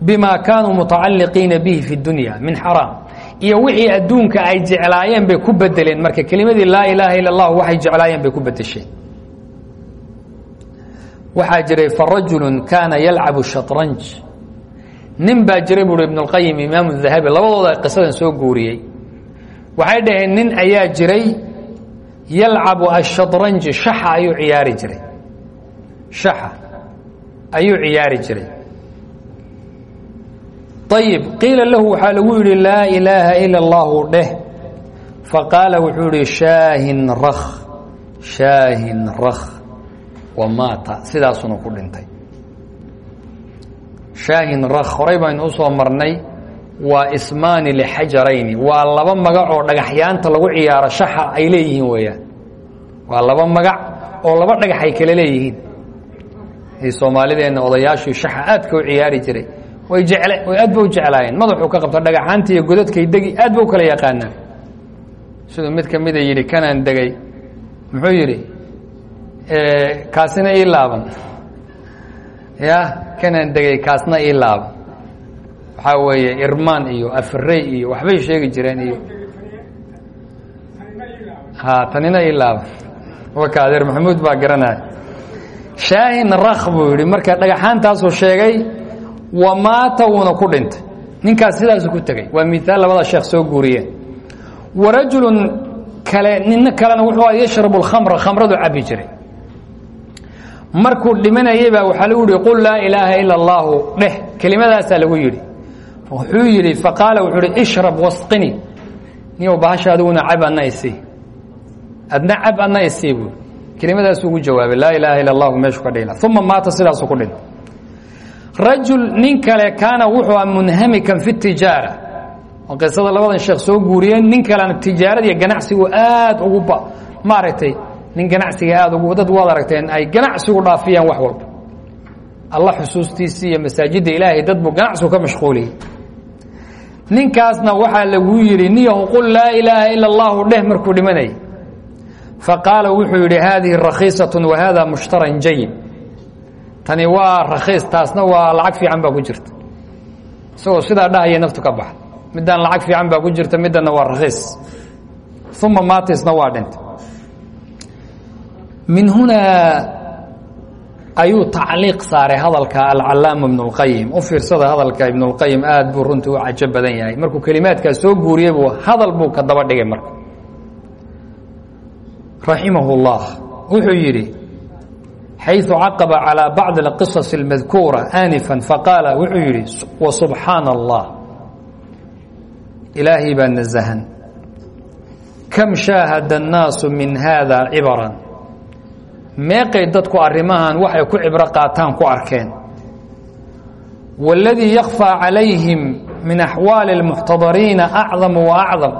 bima kaanuu mutacaliqiina bihi fi dunya min xaraam iyo wixii adduunka ay jeclaayeen bay ku bedeleen marka kelimadii laa ilaaha ila اllah waxay jeclaayeen bay ku bedesheen waxaa jiray farajulu kaana yalcabu shaطranj nin baa jiray buui ibn اlqayim imaam dahabi labadooda qisadan soo guuriyey waxay dhaheen nin ayaa jiray yalcabu ashaطranji shaxa ayuu ciyaari jiray shaxa ayuu ciyaari jiray ayib qiila lahu waxaa lagu yidhi laa ilaaha ila اllahu dheh faqaala wuxuu yihi shaahin rakh shaahin rakh wa maata sidaasuna ku dhintay shaahin rakh horay baynu u soo marnay waa ismaani lixajarayni waa laba magac oo dhagaxyaanta lagu ciyaaro shaxa ay leeyihiin weeyaan waa laba magac oo laba dhagax ay kale leeyihiin soomaalideenna odayaashii shaxa aadka u ciyaari jiray way jecl way aad ba u jeclaayeen. Madaxuu ka qabta dhagaxaanta iyo godadkay degi aad ba u kala yaqaanaan siduu mid kamida yidhi kanaan degay. Muxuu yidhi kaasina ii laaban. Ya kanaan degay kaasna ii laaban. Waxaa weeye irmaan iyo afirey iyo waxbay sheegi jireen iyo ha tanina ii laaban. Waka adeer maxamuud baa garanaya shaahin rakh buu yidhi marka dhagaxaantaasuu sheegay wa maata wuuna ku dhintay. Ninkaas sidaasu ku tegey waa miaal labada sheekh soo guuriyeen wa rajulun kale nin kalena wuxuu yashrabu lkhamra khamradu cabi jiray. Markuu dhimanayeyba waxaa lagu yihi qul laa ilaaha ila allaahu. Dheh kelimadaasa lagu yidhi. Wuxuu yidhi faqaala wuxuu ihi ishrab wasqini. Niyow bahasha adiguna cab adna adna cab adna isii ugu jawaabay laa ilaaha ila allahu meeshuu ka dhihila uma maata sidaasuu ku dhintay rajul nin kale kaana wuxuu a munhamikan fi tijaara. Oo qisada labadan sheekh soo guuriyeen nin kalena tijaarada iyo ganacsigu aad ugu maaragtay nin ganacsiga aad ugu dad waad aragteen ay ganacsigu dhaafiyaan wax walba. Allah xusuustiisii iyo masaajidda ilaahay dad buu ganacsigu ka mashquuliyey. Ninkaasna waxaa lagu yidhi niyahu qul laa ilaaha ila اllahu dheh markuu dhimanayay. Faqaala wuxuu yidhi haadihi rakhiisaة wa hada mushtaran jayid tani waa rakhiis taasna waa lacag fiican baa ku jirta isagoo sidaa dhahaya naftu ka baxa midaan lacag fiican baa ku jirta midana waa rakhiis uma maatisna waa dhintay min hunaa ayuu tacliiq saaray hadalka alcalaama ibn اlqayim u fiirsada hadalka ibn اlqayim aad buu runtii u cajo badan yahay markuu kelimaadkaas soo guuriyey buu hadal buu ka daba dhigay marka raximah اllah wuxuu yidhi xayثu caqaba calى bacضi اlqiصaص اlmadkuura aanifا faqaala wuxuu yidhi wasubxaana اllah ilaahay baa naزahan kam shaahada الnaasu min hada cibaran meeqay dadku arrimahan waxay ku cibro qaataan ku arkeen wاladii yakfىa calayhim min axwaali اlmuxtadariina acdamu wa acdam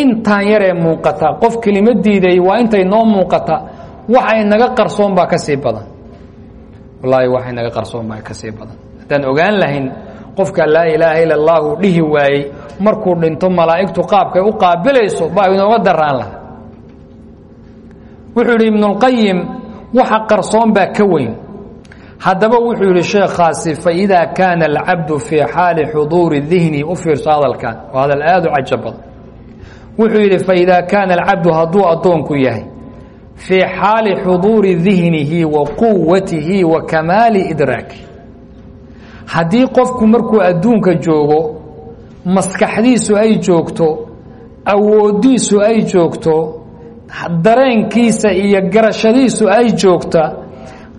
intaan yaree muuqata qof kelima diiday waa intay noo muuqata waxay naga qarsoon baa ka sii badan. Wallaahi waxay naga qarsoon baa ka sii badan. Haddaan ogaan lahayn qofka laa ilaaha ila اllahu dhihi waayey markuu dhinto malaa'igtu qaabkay u qaabilayso baa inooga daraan laha wuxuu yidhi ibnuاlqayim waxa qarsoon baa ka weyn. Haddaba wuxuu yidhi sheekhaasi faidaa kaana alcabdu fii xaali xuduuri dihni u fiirso hadalkan. Waa hadal aad u caja badan. Wuxuu yidhi faidaa kaana alcabdu hadduu addoonku yahay fii xaali xuduuri dihnihi wa quwatihi wa kamaali idraaki haddii qofku markuu adduunka joogo maskaxdiisu ay joogto awooddiisu ay joogto dareenkiisa iyo garashadiisu ay joogta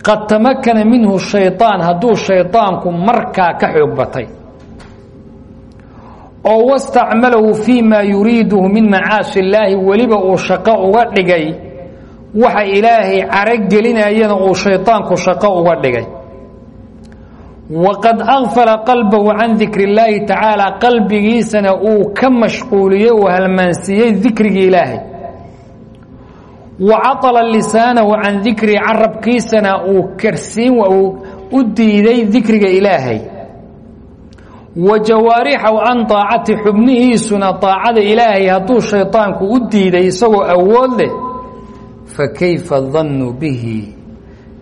qad tamakana minhu shayطaan hadduu shayطaanku markaa ka xoog batay oo wastacmalahu fii ma yuriiduhu min macaasi illaahi weliba uu shaqo uga dhigay waxa ilaahay carogelinayana uu shayطaanku shaqo uga dhigay waqad akfala qalbahu can dikri اllaahi tacaala qalbigiisana uu ka mashquuliyey uu halmaansiiyey dikrigii ilaahay wa caطala lisaanahu can dikri carabkiisana uu karsiin u diiday dikriga ilaahay wa jawaarixahu can طaacati xubnihiisuna طaacada ilaahay hadduu shayطaanku u diiday isagoo awood leh fakayfa dannu bihi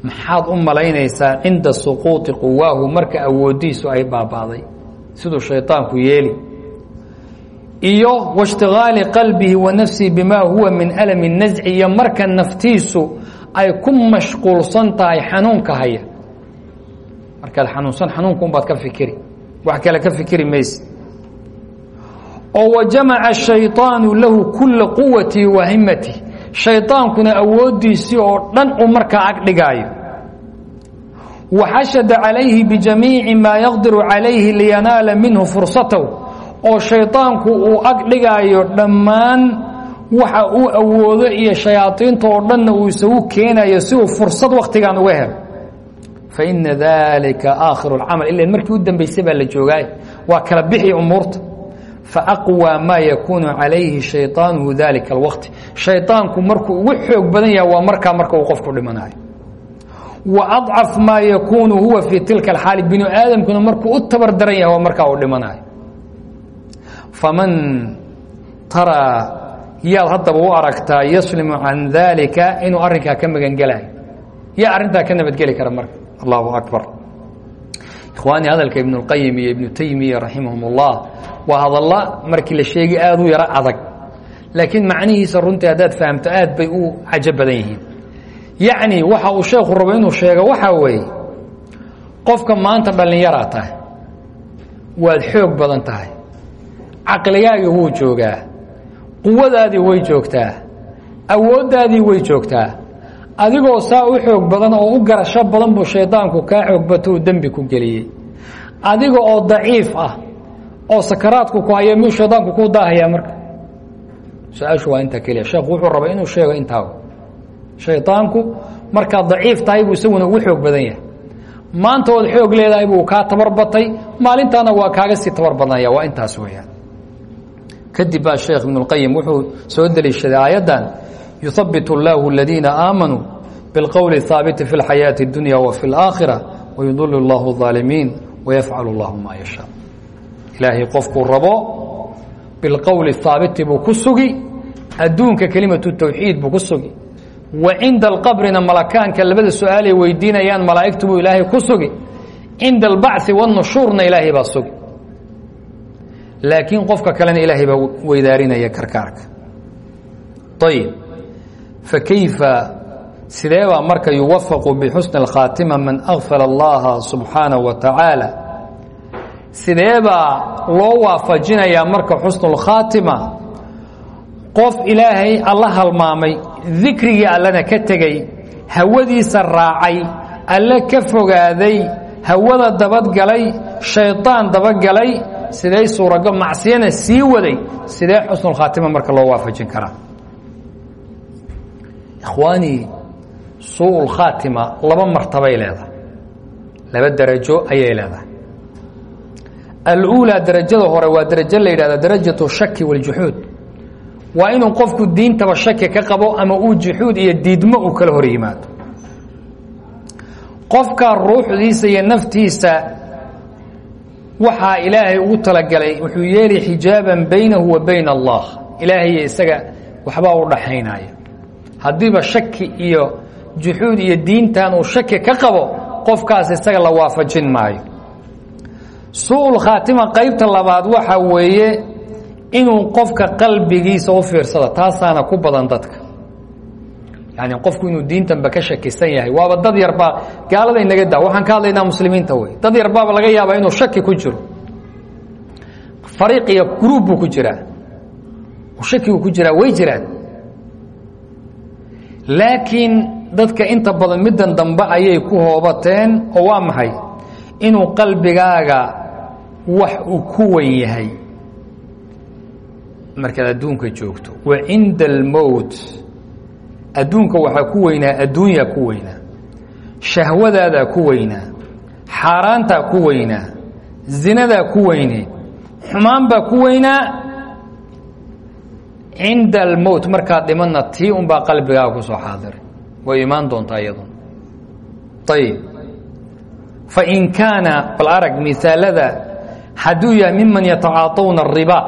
maxaad u malaynaysaa cinda suquuطi quwaahu marka awooddiisu ay baaba'day siduu shayطaanku yeeli iyo waاshtigaali qalbihi wa nafsihi bimaa huwa min alami nasci iyo marka naftiisu ay ku mashquulsan tahay xanuunka haya markaad xanuunsan xanuunka unbaad ka fikiri wax kale ka fikiri mayse oo wa jamaca shayطaanu lahu kula quwatihi wa himatihi shaydaankuna awooddiisii oo dhan uu markaa agdhigaayo waxashada calayhi bijamiici maa yaqdiru calayhi liyanaala minhu fursatahu oo shaydaanku uu agdhigaayo dhammaan waxa uu awoodo iyo shayaadiinta oo dhanna uu isagu keenayo si uu fursad wakhtigan uga helo. Faina daalika aakhiru lcamal ilan markii u dambaysay baa la joogaay. Waa kala bixi umuurta faaqwى maa yakuunu calayhi shayطaanuhu dalika اlwaqti shayطaanku markuu ugu xoog badan yahay waa markaa marka uu qofku dhimanayo wa adcaf maa yakuunu huwa fii tilka اlxaali binu aadamkuna markuu u tabar daran yahay waa markaa uu dhimanayo faman taraa yaad haddaba u aragtaa yaslimu can daalika inuu arrinkaa ka magangelayo yaa arrintaa ka nabadgeli kara marka allahu akbar ikhwaani hadalka ibnu اlqayim iyo ibnu taymiya raximahum اllah waa hadalla markii la sheegi aada u yaro adag. Laakiin macnihiisa runtii haddaad fahamto aad bay u cajo badan yihiin. Yacni waxa uu sheekhu rabo inuu sheego waxaa weeye qofka maanta dhallinyaraa tahay waad xoog badan tahay. Caqligaagii wuu joogaa quwadaadii way joogtaa awooddaadii way joogtaa adigoo saa u xoog badan oo u garasho badan buu shaydaanku kaa xoog bato ku geliyey. Adiga oo daciif ah oo sakaraadku ku haya miyuu shaydaanku kuu daahayaa marka? Su'aashu waa intaa keliya. Sheekhu wuxuu rabaa inuu sheego intaa shaydaanku markaad daciif tahay buu isaguna ugu xoog badan yahay. Maanta ood xoog leedahay buu kaa tabar batay. Maalintaana waa kaaga sii tabar badnaya waa intaas weeyaan. Kadib baa sheekh ibnu اlqayim wuxuu soo deliishaday aayaddan yuhabbit اllaahu aladiina aamanuu biاlqowli اhaabiti fi اlxayaaةi اdunya wa fi اlآakhira wayudil اllahu الظaalimiin wayafcalu اllahu maa yashaa ilaahay qofkuu rabo bilqowli haabiti buu ku sugi adduunka kelimatu tawxiid buu ku sugi wa cinda alqabrina malakaanka labada su-aalay weydiinayaan malaa'igtu buu ilaahay ku sugi cinda albacثi waannushuurna ilaahay baa sugi laakiin qofka kalena ilaahay baa weydaarinaya karkaarka ayib fakayfa sidee baa marka yuwafaqu bixusni اlkhaatima man akfala allaha subxaanaه wa tacaala sidee baa loo waafajinayaa marka xusnulkhaatima qof ilaahay alla halmaamay dikrigii allana ka tegey hawadiisa raacay alle ka fogaaday hawada dabadgalay shaydaan dabagalay sidee suurago macsiyana sii waday sidee xusnulkhaatima marka loo waafajin karaa ikhwaanii suu'ulkhaatima laba martabay leedahay. Laba darajo ayay leedahay. Aluulaa darajada hore waa darajo la yidhahda darajatu shaki waljuxuud waa inuu qofku diintaba shaki ka qabo ama uu juxuud iyo diidmo uu kala hor yimaado. Qofka ruuxdiisa iyo naftiisa waxaa ilaahay ugu talagalay wuxuu yeeli xijaaban baynahu wa bayna allah. Ilaahay isaga u dhaxaynaya haddiiba shaki iyo juxuud iyo diintan uu shaki ka qabo qofkaas isaga la waafajin maayo. Khaatima qaybta labaad waxa weeye inuu qofka qalbigiisa u fiirsado taasaana ku badan dadka. Yani qofku inuu diintanba ka shakisan yahay waaba dad yarbaa gaalada inaga da waxaan ka hadlaynaa muslimiinta wey dad yarbaaba laga yaabaa inuu shaki ku jiro. Fariiq iyo gruub buu ku jiraa. Shakigu ku jiraa way jiraan laakiin dadka inta badan middan dambe ayay ku hoobateen oo waa maxay? Inuu qalbigaaga wax uu ku wen yahay. Markaad adduunka joogto wa cinda almowt adduunka waxaa ku weynaa adduunyaa ku weynaa. Shahwadaadaa ku weynaa. Xaaraantaa ku weynaa. Zinadaa ku weyneed xumaan baa ku weynaa cinda almowt markaad dhimanna tii unbaa qalbigaaga ku soo xaadiray way imaan doontaa iyaduna ayib fain kaana bal arag misaalada hadduu yahay miman yatacaatawna ariba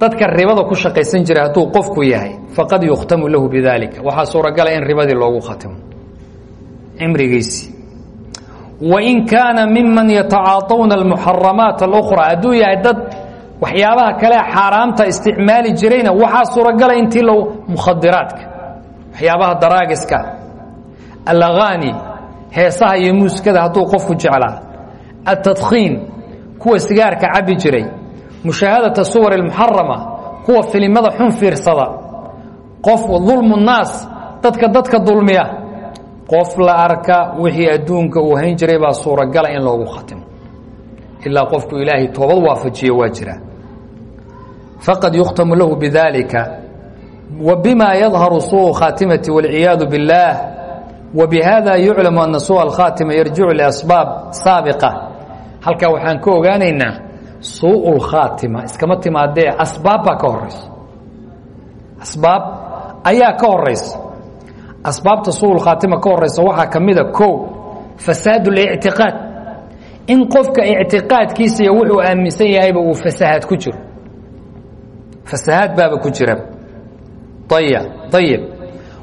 dadka ribada ku shaqaysan jiray hadduu qofku yahay faqad yukhtamu lahu bidalika waxaa suuragala in ribadii loogu khatimo cimrigiisii wain kaana miman yatacaatawna almuxaramaat alأkhra hadduu yahay dad waxyaabaha kale xaaraamta isticmaali jirayna waxaa suuragala intii lo mukhadiraadka waxyaabaha daraagiska alagaani heesaha iyo muusikada hadduu qofku jeclaa atadkiin kuwa sigaarka cabi jiray mushaahadaa suwar اmuxarama kuwa filimada xun fiirsada qof dulmu naas dadka dadka dulmiya qof la arka wixii adduunka uu hayn jiray baa suuragala in loogu khatimo. Ilaa qofku ilaahay toobad waafajiyo waa jira faqad yukhtamu lahu bidalika wa bima yadharu suu khaatimati walciyaadu biاllaah wa bihada yuclamu ana suu alkhaatima yarjicu liasbaab saabiqa halkaa waxaan ka ogaanaynaa suu lkhaatima iskama timaadee asbaab baa ka horaysa asbaab ayaa ka horaysa asbaabta suu khaatima ka horaysa waxaa ka mida o fasaad اlictiqaad in qofka ictiqaadkiisa iyo wuxuu aaminsan yahayba uu fasahad ku jiro fasahaad baaba ku jira. Ayib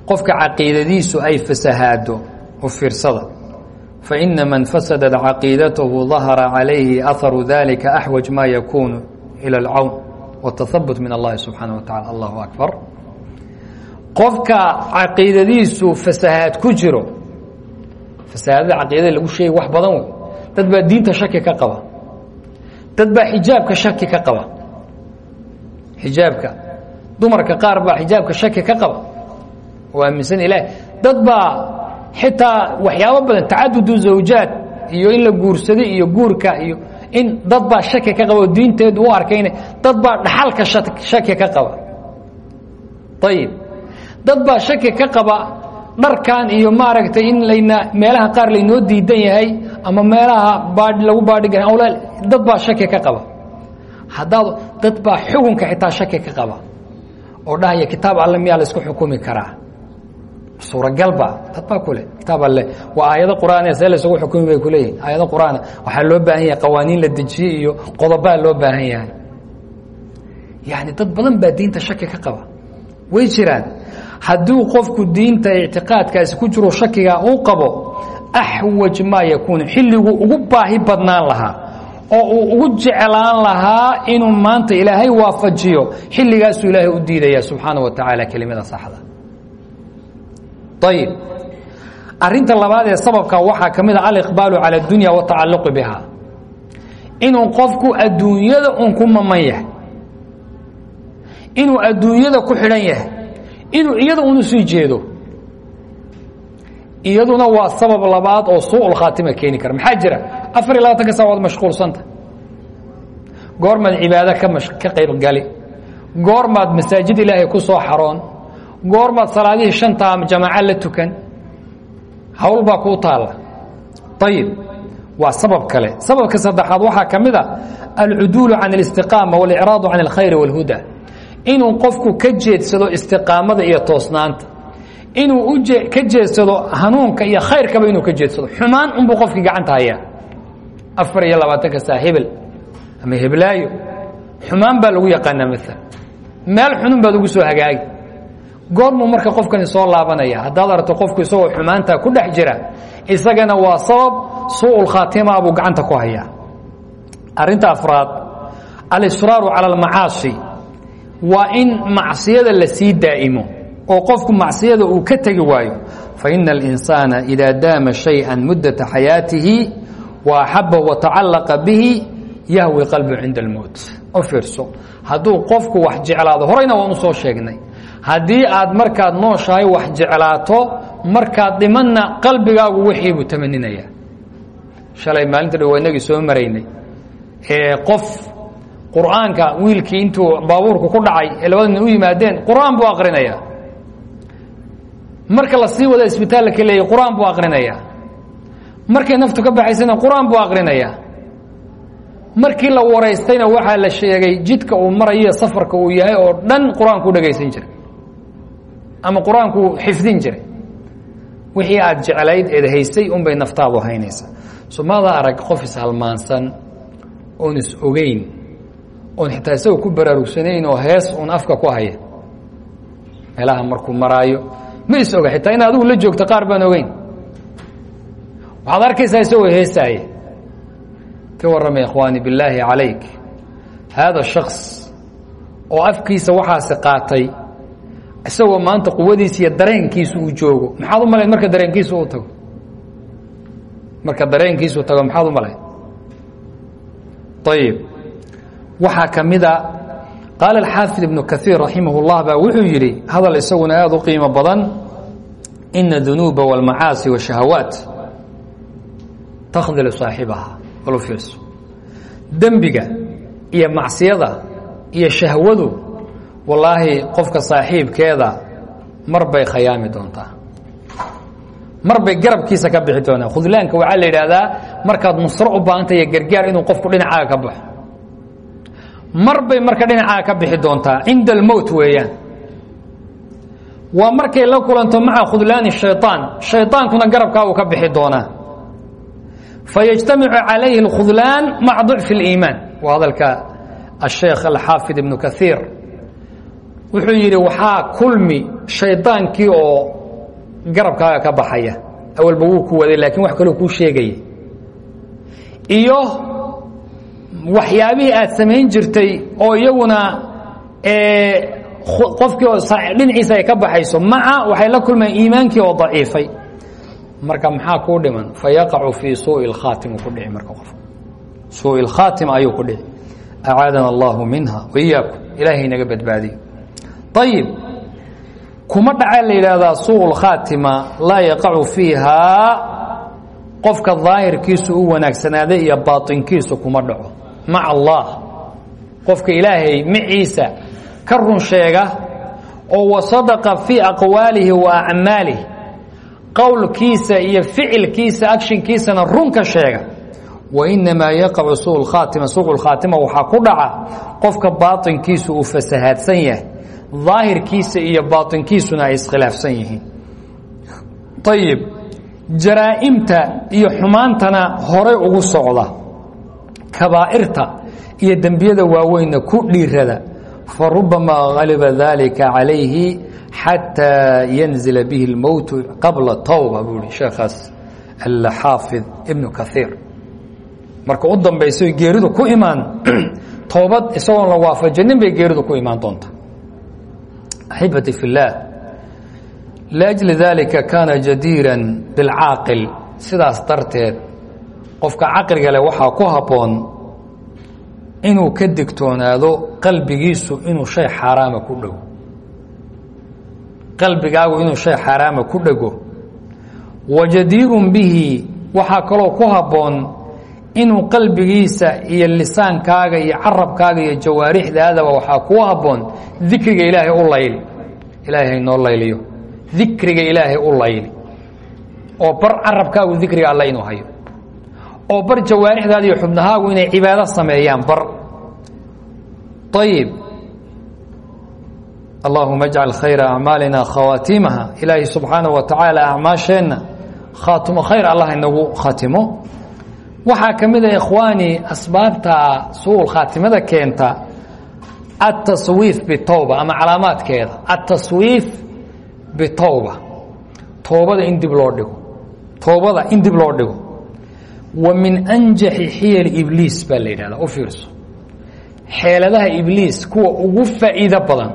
qofka caqiidadiisu ay fasahaado u fiirsada. Faina man fasadat caqiidatahu dahara calayhi aharu dalika axwaj maa yakuunu ilى اlcawn watahabut min allahi subxaana wa tacala allahu akbar. Qofka caqiidadiisu fasahaad ku jiro fasahaadada caqiidada lagu sheegay wax badan wey. Dad baa diinta shaki ka qaba. Dad baa xijaabka shaki ka qaba xijaabka dumarka qaar baa xijaabka shaki ka qaba. Oo aaminsan ilaah dad baa xitaa waxyaabo badan tacadudu zawjaad iyo in la guursado iyo guurka iyo in dad baa shaki ka qaba oo diinteedu u arkayna dad baa dhaxalka shaki ka qaba. Ayib dad baa shaki ka qaba dharkan iyo maaragtay in layna meelaha qaar laynoo diidan yahay ama meelaha lagu baadhiga dad baa shaki ka qaba haddaad dad baa xukunka xitaa shaki ka qaba. Oo dhahaya kitaab alle miyaa la isku xukumi karaa? Suuragalba dad baa kule kitaab alle. Waa aayado qur'aan see la isugu xukumi bay kuleeyihin aayado qur'aan waxaa loo baahan yahay qawaaniin la dejiye iyo qodobaa loo baahan yahay. Yani dad badan baa diinta shaki ka qaba. Way jiraan. Hadduu qofku diinta ictiqaadkaasi ku jiro shakiga uu qabo axwaj maa yakuunu xilliguu ugu baahi badnaan lahaa oo uu ugu jeclaan lahaa inuu maanta ilaahay waafajiyo. Xilligaasuu ilaahay u diidaya subxaana wa tacaala kelimada saxda ayib arinta labaad ee sababka waxaa ka mid a aliqbaalu cala اdunya watacaluqi biha. Inuu qofku adduunyada un ku maman yahay. Inuu adduunyada ku xidhan yahay. Inuu iyada unu sii jeedo. Iyaduna waa sabab labaad oo suuul khaatima keeni kara. Maxaa jira afar iyo labaatanka saawaad mashquulsanta. Goormaad cibaado ka mash ka qayb gali goormaad masaajid ilaahay ku soo xaroon. Goormaad salaadihii shantaa jamaaco la tukan. Hawl baa kuu taalla. Ayib waa sabab kale. Sababka saddexaad waxaa ka mid a alcuduulu can alistiqaama walicraadu can alkhayri wاlhuda inuu qofku ka jeedsado istiqaamada iyo toosnaanta. Inuu ka jeedsado hanuunka iyo khayrkaba inuu ka jeedsado. Xumaan unbuu qofkii gacanta hayaa afar iyo labaatanka saa hebel ama heblaayo xumaan baa lagu yaqaanaa maala meel xunun baad ugu soo hagaagi. Goormuu marka qofkani soo laabanaya. Haddaad aragto qofku isagoo xumaantaa ku dhex jira isagana waa sabab suu'ul khaatima buu gacanta ku hayaa. Arrinta afraad alisraaru cala almacaasi waa in macsiyada la sii daa'imo oo qofku macsiyada uu ka tegi waayo faina alinsaana idaa daama shayئa muddata xayaatihi wa axabahu watacallaqa bihi yahwi qalbu cinda almowt u fiirso hadduu qofku wax jeclaado horeyna waan u soo sheegnay. Haddii aad markaad nooshahay wax jeclaato markaad dhimanna qalbigaagu wixii buu tamaninayaa shalay maalinta dhow inagii soo maraynay. Qof qur'aanka wiilkii intuu baabuurku ku dhacay ee labadana u yimaadeen qur'aan buu aqrinayaa. Marka la sii wada isbitaalka leeyay qur'aan buu aqrinayaa markay naftu ka baxaysana qur'aan buu aqrinayaa. Markii la waraystayna waxaa la sheegay jidka uu marayo safarka uu yahay oo dhan qur'aanku dhegaysan jiray. Ama qur'aanku xifdin jiray. Wixii aad jeclayd eed haysay unbay naftaadu haynaysaa. Somaada arag qof ishalmaansan oon is ogeyn oon xitaa isagoo ku baraarugsanayn oo hees uun afka ku haya. Meelaha markuu maraayo ma is oga xitaa in adigu la joogto qaar baan ogeyn waxaad arkaysaa isagoo heesaaya ka warramay ikhwaani billaahi calayk. Haada shaks oo afkiisa waxaasi qaatay isagoo maanta quwadiisa iyo dareenkiisu uu joogo. Maxaad u malayn marka dareenkiisu uu tago? Marka dareenkiisu tago maxaad u malayn? Ayib waxaa ka mida qaala alxaafid ibnu kaiir raximah اllah baa wuxuu yidhi hadal isaguna aada u qiimo badan ina dunuuba wاlmacaasi washahawaat takhdilu saaxibaha balu fiirso. Dembiga iyo macsiyada iyo shahwadu wallaahi qofka saaxiibkeeda mar bay khayaami doontaa. Mar bay garabkiisa ka bixi doontaa khudlaanka waxaa la yidhaahdaa markaad nusro u baahanta gargaar inuu qofku dhinacaaga ka baxo. Mar marka dhinacaaga ka bixi doontaa cinda almowt weeyaan. Waa markay la kulanto maca khudlaani shayطaan shayطaankuna garabkaa uu ka bixi doonaa fayجtamicu calayhi اkhudlaan maca ضicfi اliimaan waa hadalka asheekh alxaafid ibnu kaiir wuxuu yidhi waxaa kulmi shaydaankii oo garabkaaga ka baxaya awalba wuu ku waday laakiin wax kaloo kuu sheegaya iyo waxyaabihii aad samayn jirtay oo iyaguna qofkii oo dhinaciisa ay ka baxayso maca waxay la kulmayaan iimaankii oo daciifay marka maxaa kuu dhiman fayaqacu fii suui اkhaatim ku dhici marka qof suui اkhaatim ayuu ku dhici acaadana allahu minha waiyaakum ilaahay naga badbaadiyo ayib kuma dhaca la yidhaahdaa suu اkhaatima laa yaqacu fiihaa qofka daahirkiisu u wanaagsanaaday iyo baaطinkiisu kuma dhaco maca allah qofka ilaahay maciisa ka run sheega oo wasadaqa fii aqwaalihi wa acmaalih qowlkiisa iyo ficilkiisa agshinkiisana runka sheega. Wainamaa yaqacu suu khaatima suu khaatima waxaa ku dhaca qofka baaطinkiisu uu fasahaadsan yahay daahirkiisa iyo baaطinkiisuna ay iskhilaafsan yihiin. Ayib jaraa'imta iyo xumaantana horay ugu socda. Kabaa'irta iyo dembiyada waaweynna ku dhiirada. Farubamaa haliba dalika calayhi xatىa yanzila bihi اlmowtu qabla towba buu ihi sheekhaas alxaafid ibnu kaiir marka u dambayso geeridu ku imaan toobad isagoon la waafajanin bay geeridu ku imaan doonta axibati fi اllaah liأjli dalika kaana jadiira biاlcaaqil sidaas darteed qofka caqliga leh waxaa ku habboon inuu ka digtoonaado qalbigiisu inuu shay xaaraama ku dhow qalbigaagu inuu shay xaaraama ku dhego wajadiirun bihi waxaa kaloo ku habboon inuu qalbigiisa iyo lisaankaaga iyo carabkaaga iyo jawaarixdaadaba waxaa kuu habboon dikriga ilaahay u layli. Ilaahay haynoo layliyo. Dikriga ilaahay u layli. Oo bar carabkaagu dikriga alle inuu hayo. Oo bar jawaarixdaada iyo xubnahaagu inay cibaado sameeyaan bar. Ayib allahuma ajcal khayra acmaalina khawaatimaha ilaahi subxaanaه wa tacaala acmaasheenna khaatimo khayr allah inagu khatimo waxaa ka mid a ikhwaani asbaabta suul khaatimada keenta ataswiif bitowba ama calaamaadkeeda ataswiif bitowba toobada in dib loo dhigo. Toobada in dib loo dhigo. Wa min anjaxi xiyali ibliis baa la yidhahdaa u fiirso. Ugu faa'iido badan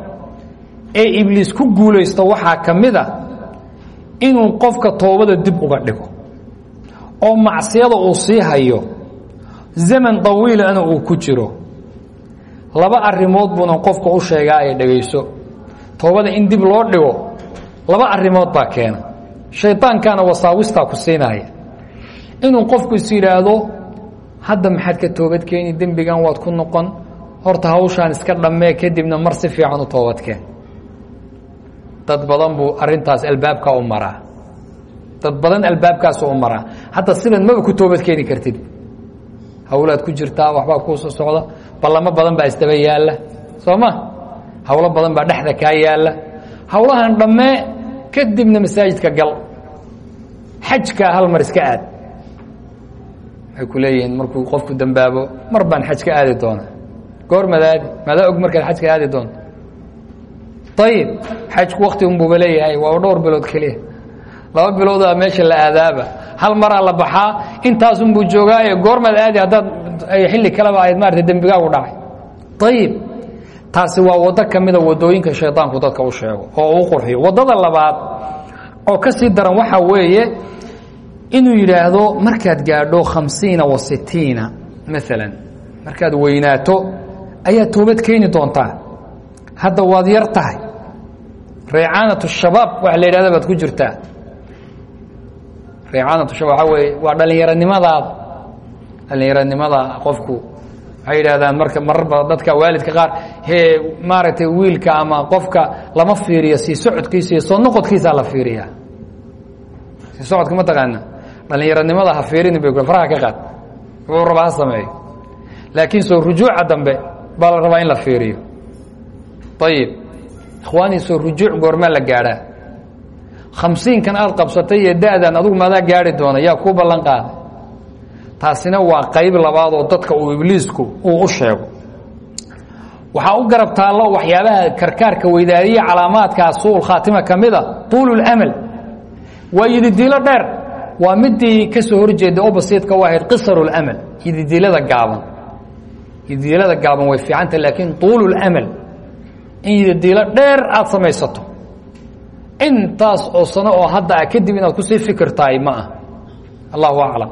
ee ibliis ku guulaysto waxaa ka mid a inuu qofka toobada dib uga dhigo oo macsiyada uu sii hayo zaman tawiilana uu ku jiro. Laba arrimood buuna qofka u sheegaa ay dhegayso toobada in dib loo dhigo laba arrimood baa keena. Shaydaankaana wasaawistaa ku siinaya. Inuu qofku is yidhaahdo hadda maxaad ka toobadkeeni dembigan waad ku noqon. Horta hawshaan iska dhammee kadibna mar si fiican u toobadkeen dad badan buu arintaas albaabka u maraa. Dad badan albaabkaas u maraa. Hadda sidan maba ku toobad keeni kartid. Hawlaad ku jirtaa waxbaa kuusoo socda ballamo badan baa isdaba yaalla. Soo ma? Hawlo badan baa dhexda kaa yaalla. Hawlahan dhammee kadibna masaajidka gal. Xajkaa hal mar iska aad. Waxay ku leeyihiin markuu qofku dambaabo mar baan xaj aadi doona goor madaadi madaa og markaad xajka aadi doonto ayib xajku wakti unbuuba leeyahay waa dhowr bilood keliya. Laba biloodaa meesha la aadaaba. Hal maraa la baxaa intaasunbuu joogaayo goormaad aadi haddaad xilli kaleba ayd maarata dembigaagu dhacay. Ayib taasi waa waddo ka mida waddooyinka shaydaanku dadka u sheego oo uu qurxiyo. Waddada labaad oo ka sii daran waxaa weeye inuu yidhaahdo markaad gaadho khamsiina wa sitiina maalan markaad weynaato ayaad toobad keeni doontaa. Hadda waad yar tahay reecaanatu shabaab waxa la baad ku jirtaa reecaanatu shabaab waxaa waa dhallinyaronimadaada dhallinyaronimada qofku waxay marka mararba dadka waalidka qaar he maaragtay wiilka ama qofka lama fiiriyo sii socodkiisa iyo soo noqodkiisaa la fiiriyaa. Sii socodka ma taqaana. Dhallinyaronimada ha fiirini bay faraha ka qaad. Wuxuu rabaa ha laakiin soo rujuuca dambe baa la rabaa in la fiiriyo. Ayib ikhwaanii soo rujuuc goormaa la gaadhaa khamsiinkan aad qabsatay iyo da-dan adugu maadaa gaari doona yaa kuu ballan qaaday taasina waa qayb labaad oo dadka uu ibliisku uu u sheego. Waxaa u garab taallo waxyaabaha karkaarka weydaariya calaamaadkaa suul khaatima ka mida tuululamal waa yididiilo dheer. Waa midii ka soo horjeeda oo basiidka u ahayd qisarulamal yididiilada gaaban. Yididiilada gaaban way fiicanta laakiin tuululamal in yididiilo dheer aada samaysato. Intaas oo sano oo hadda ah kadib inaad ku sii fikirtahay ma ah allahu aclam.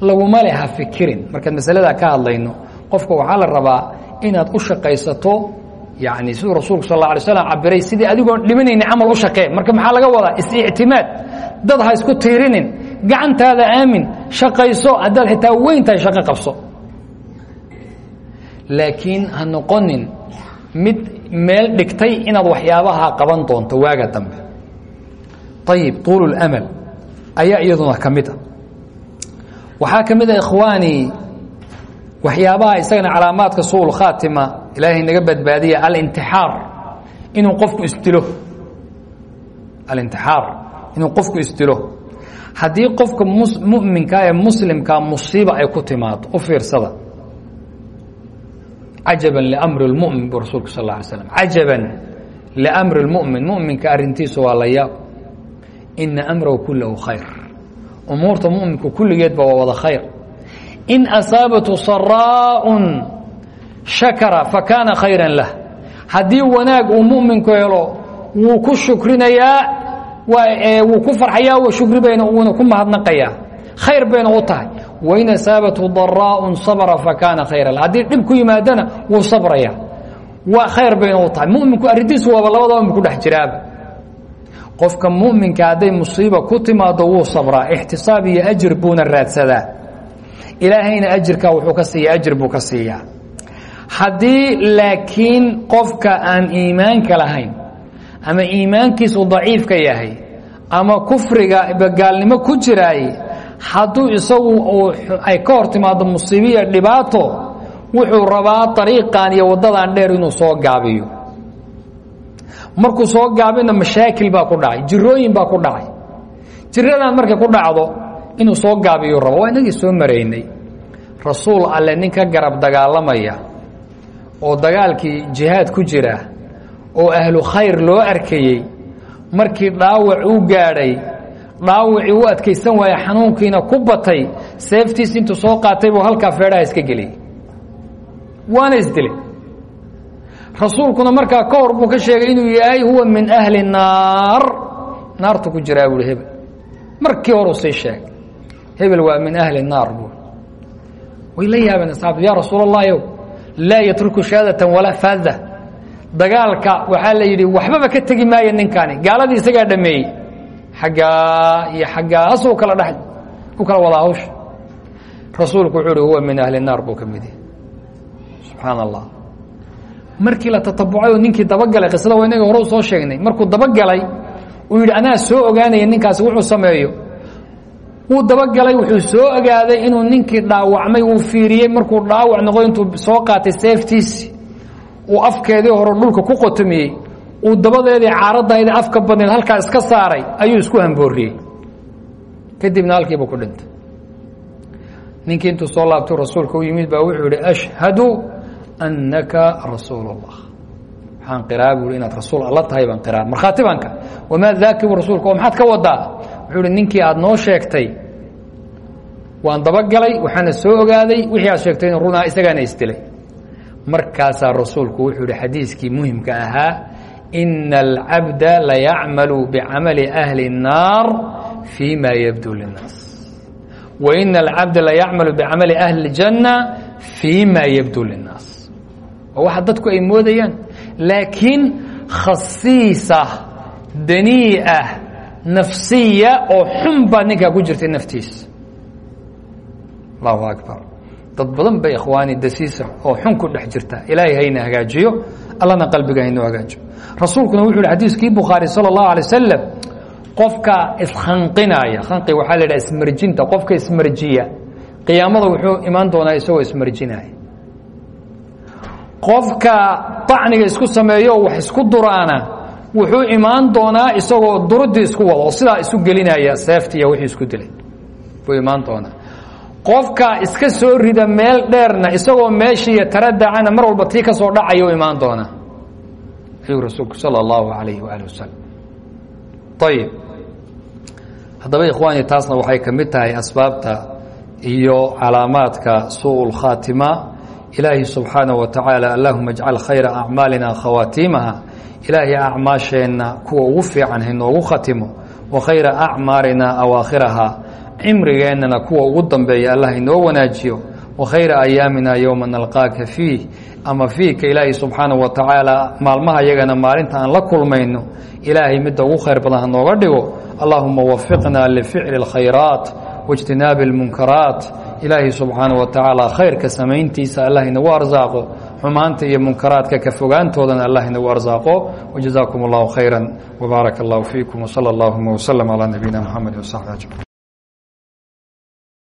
Laguma le fikirin. Markaan masaladaa ka hadlayno qofka waxaa la rabaa inaad u shaqaysato yani siduu rasuulku sal la alay slam cabiray sidii adigoon dhimanayni camal u shaqee marka maxaa laga wadaa? Is-ictimaad. Dad ha isku tiirinin. Gacantaada aamin. Shaqayso haddaad xitaa weyn tahay shaqo qabso. Laakiin ha noqonin mid meel dhigtay inaad waxyaabaha qaban doonto waaga dambe. Ayib tuululamal ayaa iyaduna ka mid a waxaa ka mid a ikhwaani waxyaabaha isagana calaamaadka suul khaatima ilaahay naga badbaadiya alintixaar. Inuu qofku isdilo alintixaar. Inuu qofku isdilo haddii qofka muminka ee muslimka musiiba ay ku timaado u fiirsada cajaba limri اlmumin buu rasulku sal ه alay slam cajaba liamri اlmumin muminka arrintiisu waa la yaab ina amrahu kulahu khayr umuurta muminku kulligeedba waa wada khayr in asaabatu saraaء shakara fakaana khayra lah haddii wanaag uu muminku helo wuu ku shukrinayaa wuu ku farxayaa wa shukri bayna wuuna ku mahadnaqayaa khayr bayna u tahay wain asaabathu daraaء sabra fakaana khayra lah haddii dhib ku yimaadana wuu sabraya waa khayr bayna u tahay muminku arrintiisu waaba labadaba mi ku dhex jiraaba qofka muminka hadday musiiba ku timaado wuu sabraa ixtisaab iyo ajir buuna raadsadaa ilaahayna ajirkaa wuxuu ka siiya ajir buu ka siiyaa haddii laakiin qofka aan iimaanka lahayn ama iimaankiisu daciifka yahay ama kufriga gaalnimo ku jiraay hadduu isagu ay ka hor timaado musiibiya dhibaato wuxuu rabaa ariiqan iyo waddadan dheer inuu soo gaabiyo. Markuu soo gaabina mashaakil baa ku dhacay jirooyin baa ku dhacay. Jiradan markay ku dhacdo inuu soo gaabiyu rabo. Waa inagii soo maraynay rasuul alle nin ka garab dagaalamaya oo dagaalkii jihaad ku jira oo ahlu khayr loo arkayey markii dhaawac uu gaadhay dhaawacii u adkaysan waaya xanuunkiina ku batay seeftiis intuu soo qaatay buu halkaa feedhaha iska geliyey waana isdilay rasuulkuna markaa ka hor buu ka sheegay inuu yahay huwa min ahli naar. Naartu ku jiraa buuhi hebel. Markii horuu sii sheegay hebel waa min ahli naar buu way la yaabeen asxaabtu yaa rasuul allahi laa yatruku shahaadatan walaa faada dagaalka waxaa la yidhi waxbaba ka tegi maayo ninkani gaaladii isagaa dhameeyey xaggaa iyo xaggaasuu kala dhex u kala wadaa hawsha. Rasuulku wuxuu uhi huwa min ahli naar buu ka mid yahay. Subxaana allah markii la tatabucay oo ninkii dabagalay qisada waa inaga hore u sheegnay. Markuu dabagalay uu yidhi anaa soo ogaanaya ninkaasi wuxuu sameeyo. Wuu dabagalay wuxuu soo ogaaday inuu ninkii dhaawacmay uu fiiriyey. Markuu dhaawac noqo intuu soo qaatay seeftiisi uu afkeedii hore dhulka ku qotomiyey uu dabadeedii caaradayda afka badneed halkaa iska saaray ayuu isku hambooriyey. Kadibna halkiiba ku dhintay. Ninkii intuu soo laabtay rasuulka u yimid baa wuxuu yihi ashhadu annaka rasuul اllah waxaan qiraa bui inaad rasuul alla tahay baan qiraa markhaati baanka wamaa daaki bu rasuulka? Oo maxaad ka wadaa wuxuu ihi ninkii aada noo sheegtay waan dabagalay waxaana soo ogaaday wixii aad sheegtay in runaa isagaana isdilay markaasaa rasuulku wuxuu ihi xadiiskii muhimka ahaa ina alcabda layacmalu bicamali ahli الnaar fii ma yabdu linnaas wa ina alcabda layacmalu bicamali ahli اljanna fii ma yabdu linnaas waa waxa dadku ay moodayaan laakiin khasiisa danii'ah nafsiya oo xun baa ninkaa ku jirtay naftiisa allahu akbar dad badan bay ikhwaani dasiisa oo xun ku dhex jirta ilaahay hayna hagaajiyo allana qalbiga haynoo hagaajiyo. Rasuulkuna wuxu uhi xadiiskii bukhaari sala allahu alay wasalam qofka iskhanqinaya khanqi waxaa la yidhaha ismarjinta qofka ismarjiya qiyaamada wuxuu imaan doonaa isagoo ismarjinaya. Qofka طacniga isku sameeyo wax isku duraana wuxuu imaan doonaa isagoo durudii isku wado sidaa isu gelinaya seefti wixii isku dilay. Buu imaan doonaa qofka iska soo rida meel dheerna isagoo meeshiiiyo tara dacana mar walba tii ka soo dhacayo imaan doona ayuu rasuulku sal allahu alayhi waali wasalam ayib haddaba ikhwaani taasna waxay ka mid tahay asbaabta iyo calaamaadka suu lkhaatima ilaahi subxaanaه wa tacaala allahuma ajcal khayra acmaalina khawaatiimaha ilaahay acmaasheenna kuwa ugu fiican haynoogu khatimo. Wa khayra acmaarina awaakhiraha cimrigeennana kuwa ugu dambeeya allah haynoo wanaajiyo wa khayra ayaamina yowma nalqaaka fiih ama fiihka ilaahay subxaanaه wa tacaala maalmaha yagana maalinta aan la kulmayno ilaahay midda ugu khayr badan hanooga dhigo allahuma wafiqna lificli اlkhayraat واجtinaabi اlmunkaraat ilaahay subxaanaه wa tacaala khayrka samayntiisa allah inagu arsaaqo xumaanta iyo munkaraadka ka fogaantoodana allah inagu arsaaqo wajazaakum اllahu khayra wbaaraka اllahu fiikum wslى اllahuma wslm calى nabiyina mxamed wsaxbi ajmain